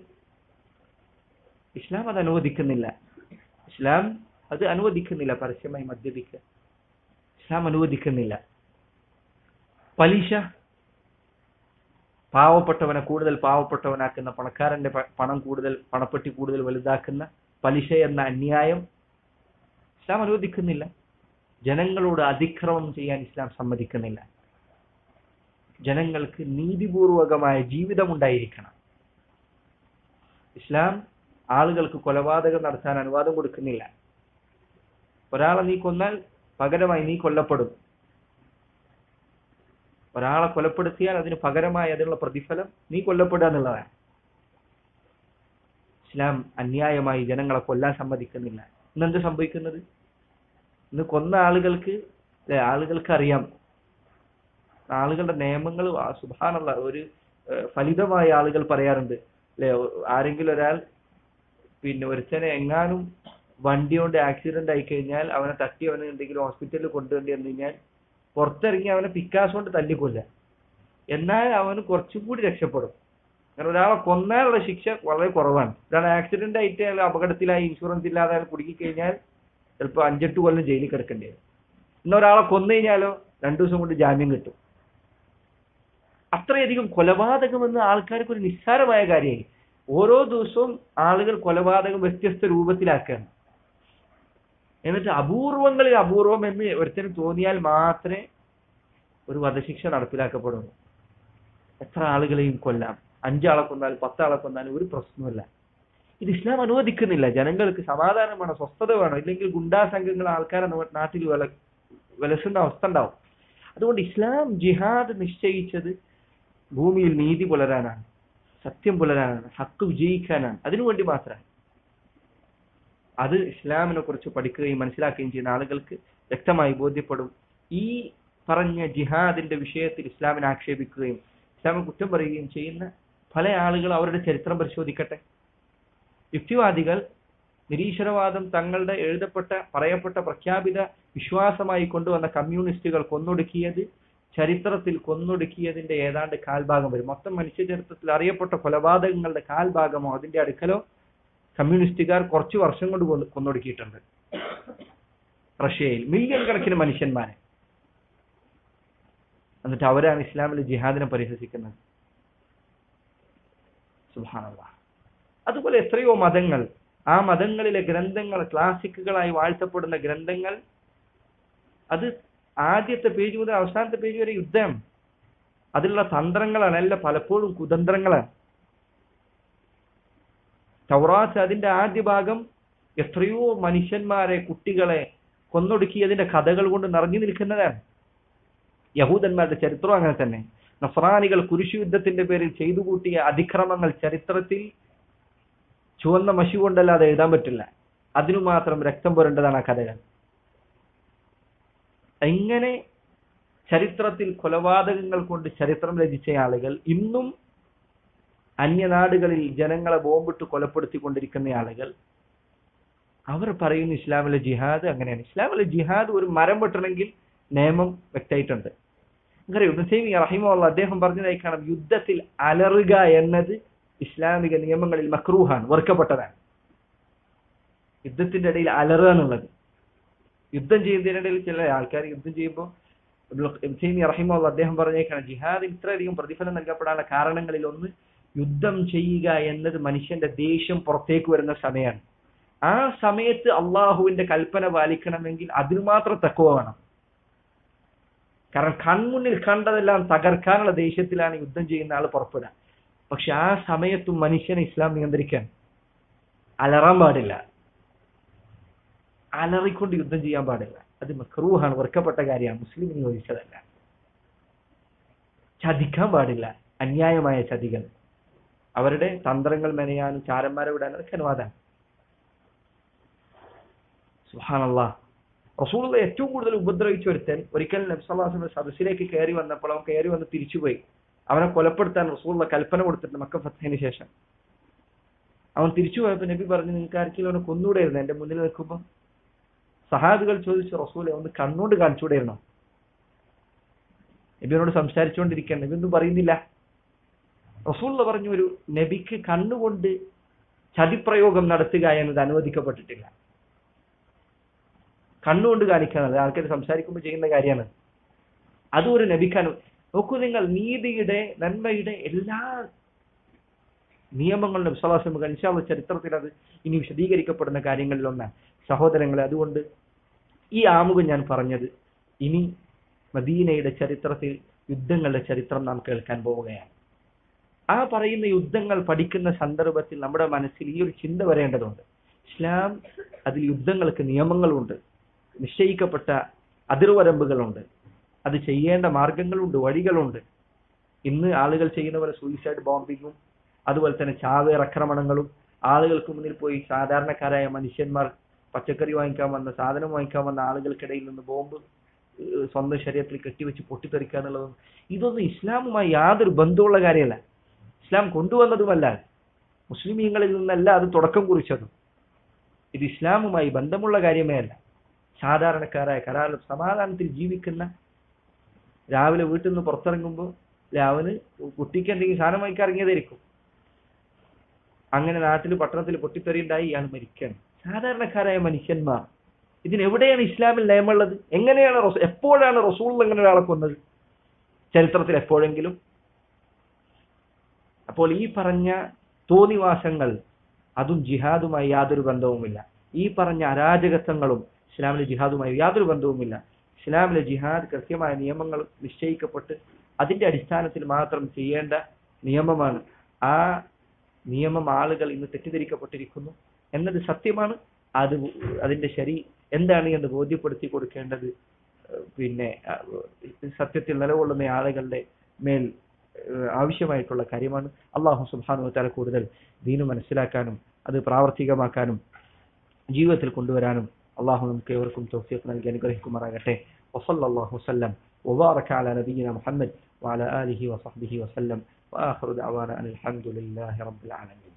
ഇസ്ലാം അത് അനുവദിക്കുന്നില്ല. ഇസ്ലാം അത് അനുവദിക്കുന്നില്ല. പരസ്യമായി മദ്യപിക്കുക ഇസ്ലാം അനുവദിക്കുന്നില്ല. പലിശ പാവപ്പെട്ടവനെ കൂടുതൽ പാവപ്പെട്ടവനാക്കുന്ന പണക്കാരന്റെ പണം കൂടുതൽ പണപ്പെട്ടി കൂടുതൽ വലുതാക്കുന്ന പലിശ എന്ന അന്യായം ഇസ്ലാം അനുവദിക്കുന്നില്ല. ജനങ്ങളോട് അതിക്രമം ചെയ്യാൻ ഇസ്ലാം സമ്മതിക്കുന്നില്ല. ജനങ്ങൾക്ക് നീതിപൂർവകമായ ജീവിതം ഉണ്ടായിരിക്കണം. ഇസ്ലാം ആളുകൾക്ക് കൊലപാതകം നടത്താൻ അനുവാദം കൊടുക്കുന്നില്ല. ഒരാളെ നീ കൊന്നാൽ പകരമായി നീ കൊല്ലപ്പെടും. ഒരാളെ കൊലപ്പെടുത്തിയാൽ അതിന് പകരമായി അതിനുള്ള പ്രതിഫലം നീ കൊല്ലപ്പെടുക എന്നുള്ളതാണ്. ഇസ്ലാം അന്യായമായി ജനങ്ങളെ കൊല്ലാൻ സമ്മതിക്കുന്നില്ല. ഇന്നെന്ത് സംഭവിക്കുന്നത്? ഇന്ന് കൊന്ന ആളുകൾക്ക് ആളുകൾക്ക് അറിയാം ആളുകളുടെ നിയമങ്ങൾ സുഭാനുള്ള ഒരു ഫലിതമായ ആളുകൾ പറയാറുണ്ട്. അല്ലെ ആരെങ്കിലും ഒരാൾ പിന്നെ ഒരുത്തനെ എങ്ങാനും വണ്ടി കൊണ്ട് ആക്സിഡന്റ് ആയി കഴിഞ്ഞാൽ അവനെ തട്ടി അവനെ എന്തെങ്കിലും ഹോസ്പിറ്റലിൽ കൊണ്ടുവരേണ്ടി വന്നു കഴിഞ്ഞാൽ പുറത്തിറങ്ങി അവനെ പിക്കാസ് കൊണ്ട് തല്ലിക്കൊല്ല എന്നാൽ അവന് കുറച്ചും കൂടി രക്ഷപ്പെടും. കാരണം ഒരാളെ കൊന്നാലുള്ള ശിക്ഷ വളരെ കുറവാണ്. ഒരാൾ ആക്സിഡന്റ് ആയിട്ട് അയാൾ അപകടത്തിലായി ഇൻഷുറൻസ് ഇല്ലാതെ അയാൾ കുടുങ്ങി കഴിഞ്ഞാൽ ചിലപ്പോൾ അഞ്ചെട്ട് കൊല്ലം ജയിലിൽ കിടക്കേണ്ടി വരും. ഇന്ന് ഒരാളെ കൊന്നു കഴിഞ്ഞാലോ രണ്ടു ദിവസം കൊണ്ട് ജാമ്യം കിട്ടും. അത്രയധികം കൊലപാതകമെന്ന് ആൾക്കാർക്ക് ഒരു നിസ്സാരമായ കാര്യമായി ഓരോ ദിവസവും ആളുകൾ കൊലപാതകം വ്യത്യസ്ത രൂപത്തിലാക്കുകയാണ്. എന്നിട്ട് അപൂർവങ്ങളിൽ അപൂർവം എന്ന് ഒരുത്തന് തോന്നിയാൽ മാത്രമേ ഒരു വധശിക്ഷ നടപ്പിലാക്കപ്പെടുള്ളൂ. എത്ര ആളുകളെയും കൊല്ലാം. അഞ്ചാളെ കൊന്നാലും പത്താളെ കൊന്നാലും ഒരു പ്രശ്നമല്ല ഇത് ഇസ്ലാം അനുവദിക്കുന്നില്ല. ജനങ്ങൾക്ക് സമാധാനം വേണം സ്വസ്ഥത വേണം. ഇല്ലെങ്കിൽ ഗുണ്ടാ സംഘങ്ങൾ ആൾക്കാരെ നാട്ടിൽ വില വിലസുന്ന അവസ്ഥ ഉണ്ടാവും. അതുകൊണ്ട് ഇസ്ലാം ജിഹാദ് നിശ്ചയിച്ചത് ഭൂമിയിൽ നീതി പുലരാനാണ് സത്യം പുലരാനാണ് ഹക്ക് വിജയിക്കാനാണ്. അതിനുവേണ്ടി മാത്രമാണ് അത് ഇസ്ലാമിനെ കുറിച്ച് പഠിക്കുകയും മനസ്സിലാക്കുകയും ചെയ്യുന്ന ആളുകൾക്ക് വ്യക്തമായി ബോധ്യപ്പെടും. ഈ പറഞ്ഞ ജിഹാദിന്റെ വിഷയത്തിൽ ഇസ്ലാമിനെ ആക്ഷേപിക്കുകയും ഇസ്ലാമിനെ കുറ്റം പറയുകയും ചെയ്യുന്ന പല ആളുകൾ അവരുടെ ചരിത്രം പരിശോധിക്കട്ടെ. യുക്തിവാദികൾ നിരീശ്വരവാദം തങ്ങളുടെ എഴുതപ്പെട്ട പറയപ്പെട്ട പ്രഖ്യാപിത വിശ്വാസമായി കൊണ്ടുവന്ന കമ്മ്യൂണിസ്റ്റുകൾ കൊന്നൊടുക്കിയത് ചരിത്രത്തിൽ കൊന്നൊടുക്കിയതിന്റെ ഏതാണ്ട് കാൽഭാഗം വരും. മൊത്തം മനുഷ്യ ചരിത്രത്തിൽ അറിയപ്പെട്ട കൊലപാതകങ്ങളുടെ കാൽഭാഗമോ അതിന്റെ അടുക്കലോ കമ്മ്യൂണിസ്റ്റുകാർ കുറച്ച് വർഷം കൊണ്ട് കൊന്ന് കൊന്നൊടുക്കിയിട്ടുണ്ട്. റഷ്യയിൽ മില്യൺ കണക്കിന് മനുഷ്യന്മാരെ. എന്നിട്ട് അവരാണ് ഇസ്ലാമിലെ ജിഹാദിനെ പരിഹസിക്കുന്നത്. അതുപോലെ എത്രയോ മതങ്ങൾ ആ മതങ്ങളിലെ ഗ്രന്ഥങ്ങൾ ക്ലാസിക്കുകളായി വാഴ്ത്തപ്പെടുന്ന ഗ്രന്ഥങ്ങൾ അത് ആദ്യത്തെ പേജ് മുതൽ അവസാനത്തെ പേജ് വരെ യുദ്ധം. അതിലുള്ള തന്ത്രങ്ങളാണ് അല്ല പലപ്പോഴും കുതന്ത്രങ്ങളാണ്. തൗറാത്ത് അതിന്റെ ആദ്യ ഭാഗം എത്രയോ മനുഷ്യന്മാരെ കുട്ടികളെ കൊന്നൊടുക്കിയതിന്റെ കഥകൾ കൊണ്ട് നിറഞ്ഞു നിൽക്കുന്നതാണ്. യഹൂദന്മാരുടെ ചരിത്രം അങ്ങനെ തന്നെ. നഫ്രാനികൾ കുരിശു യുദ്ധത്തിന്റെ പേരിൽ ചെയ്തു കൂട്ടിയ അതിക്രമങ്ങൾ ചരിത്രത്തിൽ ചുവന്ന മഷി കൊണ്ടല്ലാതെ എഴുതാൻ പറ്റില്ല. അതിനു മാത്രം രക്തം പുരണ്ടതാണ് ആ കഥകൾ. എങ്ങനെ ചരിത്രത്തിൽ കൊലപാതകങ്ങൾ കൊണ്ട് ചരിത്രം രചിച്ച ആളുകൾ ഇന്നും അന്യനാടുകളിൽ ജനങ്ങളെ ബോംബിട്ട് കൊലപ്പെടുത്തിക്കൊണ്ടിരിക്കുന്ന ആളുകൾ അവർ പറയുന്ന ഇസ്ലാമിലെ ജിഹാദ് അങ്ങനെയാണ്. ഇസ്ലാമിലെ ജിഹാദ് ഒരു മരം വെട്ടണമെങ്കിൽ നിയമം വ്യക്തമായിട്ടുണ്ട്. അങ്ങനെ ഇബ്നു റഹിമുള്ള അദ്ദേഹം പറഞ്ഞതായി കാണാം യുദ്ധത്തിൽ അലറുക എന്നത് ഇസ്ലാമിക നിയമങ്ങളിൽ മക്രൂഹാണ് വെറുക്കപ്പെട്ടതാണ്. യുദ്ധത്തിന്റെ ഇടയിൽ അലറുക എന്നുള്ളത്. യുദ്ധം ചെയ്യുന്നതിനിടയിൽ ചില ആൾക്കാർ യുദ്ധം ചെയ്യുമ്പോൾ റഹിമുള്ള അദ്ദേഹം പറഞ്ഞേക്കാണ് ജിഹാദ് ഇത്രയധികം പ്രതിഫലം നൽകപ്പെടാനുള്ള കാരണങ്ങളിൽ ഒന്ന് യുദ്ധം ചെയ്യുക എന്നത് മനുഷ്യന്റെ ദേഷ്യം പുറത്തേക്ക് വരുന്ന സമയമാണ്. ആ സമയത്ത് അള്ളാഹുവിന്റെ കൽപ്പന പാലിക്കണമെങ്കിൽ അതിനു മാത്രം തക്കുവ വേണം. കാരണം കൺമുന്നിൽ കണ്ടതെല്ലാം തകർക്കാനുള്ള ദേഷ്യത്തിലാണ് യുദ്ധം ചെയ്യുന്ന ആൾ പുറപ്പെടുക. പക്ഷെ ആ സമയത്തും മനുഷ്യനെ ഇസ്ലാം നിയന്ത്രിക്കാൻ അലറാൻ പാടില്ല. അലറിക്കൊണ്ട് യുദ്ധം ചെയ്യാൻ പാടില്ല. അത് മക്രൂഹാണ് വെറുക്കപ്പെട്ട കാര്യമാണ്. മുസ്ലിമിന് ചോദിച്ചതല്ല ചതിക്കാൻ പാടില്ല. അന്യായമായ ചതികൾ. അവരുടെ തന്ത്രങ്ങൾ മെനയാനും ചാരന്മാരെ വിടാനും അനുവാദമാണ് സുഹാനല്ലാ റസൂള്ള ഏറ്റവും കൂടുതൽ ഉപദ്രവിച്ച ഒരുത്തൻ ഒരിക്കൽ നബ്സല്ലാസിന്റെ സദസ്സിലേക്ക് കയറി വന്നപ്പോൾ അവൻ കയറി വന്ന് തിരിച്ചുപോയി. അവനെ കൊലപ്പെടുത്താൻ റസൂള്ള കൽപ്പന കൊടുത്തിട്ടുണ്ട് മക്ക ഫത്തഹിന് ശേഷം. അവൻ തിരിച്ചു പോയപ്പോ നബി പറഞ്ഞു നിങ്ങൾക്ക് ആർക്കെങ്കിലും അവനെ കൊന്നുകൂടെയിരുന്നു എന്റെ മുന്നിൽ നിൽക്കുമ്പോൾ സഹാബികൾ ചോദിച്ചു റസൂലെ ഒന്ന് കണ്ണുകൊണ്ട് കാണിച്ചുകൂടെയിരുന്നോ? നബിയോട് സംസാരിച്ചുകൊണ്ടിരിക്കുകയാണ്. നബി ഒന്നും പറയുന്നില്ല. റസൂള്ള പറഞ്ഞു ഒരു നബിക്ക് കണ്ണുകൊണ്ട് ചതിപ്രയോഗം നടത്തുക എന്നത് അനുവദിക്കപ്പെട്ടിട്ടില്ല. കണ്ണുകൊണ്ട് കാണിക്കുന്നത് ആൾക്കാർ സംസാരിക്കുമ്പോൾ ചെയ്യുന്ന കാര്യമാണ്. അതും ഒരു നബിക്ക് അനു നോക്കൂ നിങ്ങൾ നീതിയുടെ നന്മയുടെ എല്ലാ നിയമങ്ങളുടെ വിശ്വാസം അനുശാവ ചരിത്രത്തിൽ അത് ഇനി വിശദീകരിക്കപ്പെടുന്ന കാര്യങ്ങളിൽ ഒന്നാണ്. സഹോദരങ്ങളെ അതുകൊണ്ട് ഈ ആമുഖം ഞാൻ പറഞ്ഞത് ഇനി മദീനയുടെ ചരിത്രത്തിൽ യുദ്ധങ്ങളുടെ ചരിത്രം നാം കേൾക്കാൻ പോവുകയാണ്. ആ പറയുന്ന യുദ്ധങ്ങൾ പഠിക്കുന്ന സന്ദർഭത്തിൽ നമ്മുടെ മനസ്സിൽ ഈ ഒരു ചിന്ത വരേണ്ടതുണ്ട്. ഇസ്ലാം അതിൽ യുദ്ധങ്ങൾക്ക് നിയമങ്ങളുണ്ട്. നിശ്ചയിക്കപ്പെട്ട അതിർവരമ്പുകളുണ്ട്. അത് ചെയ്യേണ്ട മാർഗങ്ങളുണ്ട് വഴികളുണ്ട്. ഇന്ന് ആളുകൾ ചെയ്യുന്ന പോലെ സൂയിസൈഡ് ബോംബിങ്ങും അതുപോലെ തന്നെ ചാവേർ ആക്രമണങ്ങളും ആളുകൾക്ക് മുന്നിൽ പോയി സാധാരണക്കാരായ മനുഷ്യന്മാർ പച്ചക്കറി വാങ്ങിക്കാൻ വന്ന സാധനം വാങ്ങിക്കാൻ വന്ന ആളുകൾക്കിടയിൽ നിന്ന് ബോംബ് സ്വന്തം ശരീരത്തിൽ കെട്ടിവെച്ച് പൊട്ടിത്തെറിക്കുക എന്നുള്ളതും ഇതൊന്നും ഇസ്ലാമുമായി യാതൊരു ബന്ധമുള്ള കാര്യമല്ല. ഇസ്ലാം കൊണ്ടുവന്നതുമല്ല. മുസ്ലിമീങ്ങളിൽ നിന്നല്ല അത് തുടക്കം കുറിച്ചതും. ഇത് ഇസ്ലാമുമായി ബന്ധമുള്ള കാര്യമേ അല്ല സാധാരണക്കാരായ കരാർ സമാധാനത്തിൽ ജീവിക്കുന്ന രാവിലെ വീട്ടിൽ നിന്ന് പുറത്തിറങ്ങുമ്പോൾ അവന് കുട്ടിക്ക് എന്തെങ്കിലും സാധനം വാങ്ങിക്കാൻ ഇറങ്ങിയതായിരിക്കും. അങ്ങനെ നാട്ടിൽ പട്ടണത്തിൽ പൊട്ടിത്തെറിയുണ്ടായി ഇയാൾ മരിക്കണം സാധാരണക്കാരായ മനുഷ്യന്മാർ ഇതിനെവിടെയാണ് ഇസ്ലാമിൽ നിയമമുള്ളത്? എങ്ങനെയാണ് എപ്പോഴാണ് റസൂൾ എങ്ങനെ ഒരാളെ കൊന്നത്? ചരിത്രത്തിൽ എപ്പോഴെങ്കിലും അപ്പോൾ ഈ പറഞ്ഞ തോന്നിവാസങ്ങൾ അതും ജിഹാദുമായി യാതൊരു ബന്ധവുമില്ല. ഈ പറഞ്ഞ അരാജകത്വങ്ങളും ഇസ്ലാമിലെ ജിഹാദുമായി യാതൊരു ബന്ധവുമില്ല. ഇസ്ലാമിലെ ജിഹാദ് കൃത്യമായ നിയമങ്ങൾ നിശ്ചയിക്കപ്പെട്ട് അതിന്റെ അടിസ്ഥാനത്തിൽ മാത്രം ചെയ്യേണ്ട നിയമമാണ്. ആ നിയമം ആളുകൾ ഇന്ന് തെറ്റിദ്ധരിക്കപ്പെട്ടിരിക്കുന്നു എന്നത് സത്യമാണ്. അത് അതിന്റെ ശരി എന്താണ് എന്ന് ബോധ്യപ്പെടുത്തി കൊടുക്കേണ്ടത് പിന്നെ സത്യത്തിൽ നിലകൊള്ളുന്ന ആളുകളുടെ മേൽ ആവശ്യമായിട്ടുള്ള കാര്യമാണ് അള്ളാഹു സുബ്ഹാനഹു വതആല കൂടുതൽ ദീന് മനസ്സിലാക്കാനും അത് പ്രാവർത്തികമാക്കാനും ജീവിതത്തിൽ കൊണ്ടുവരാനും അള്ളാഹു നമുക്ക് ഏവർക്കും തൗഫീഖ് നൽകി അനുഗ്രഹിക്കുമാറാകട്ടെ വസല്ലല്ലാഹു വസല്ലം وبارك على نبينا محمد وعلى آله وصحبه وسلم وآخر دعوانا أن الحمد لله رب العالمين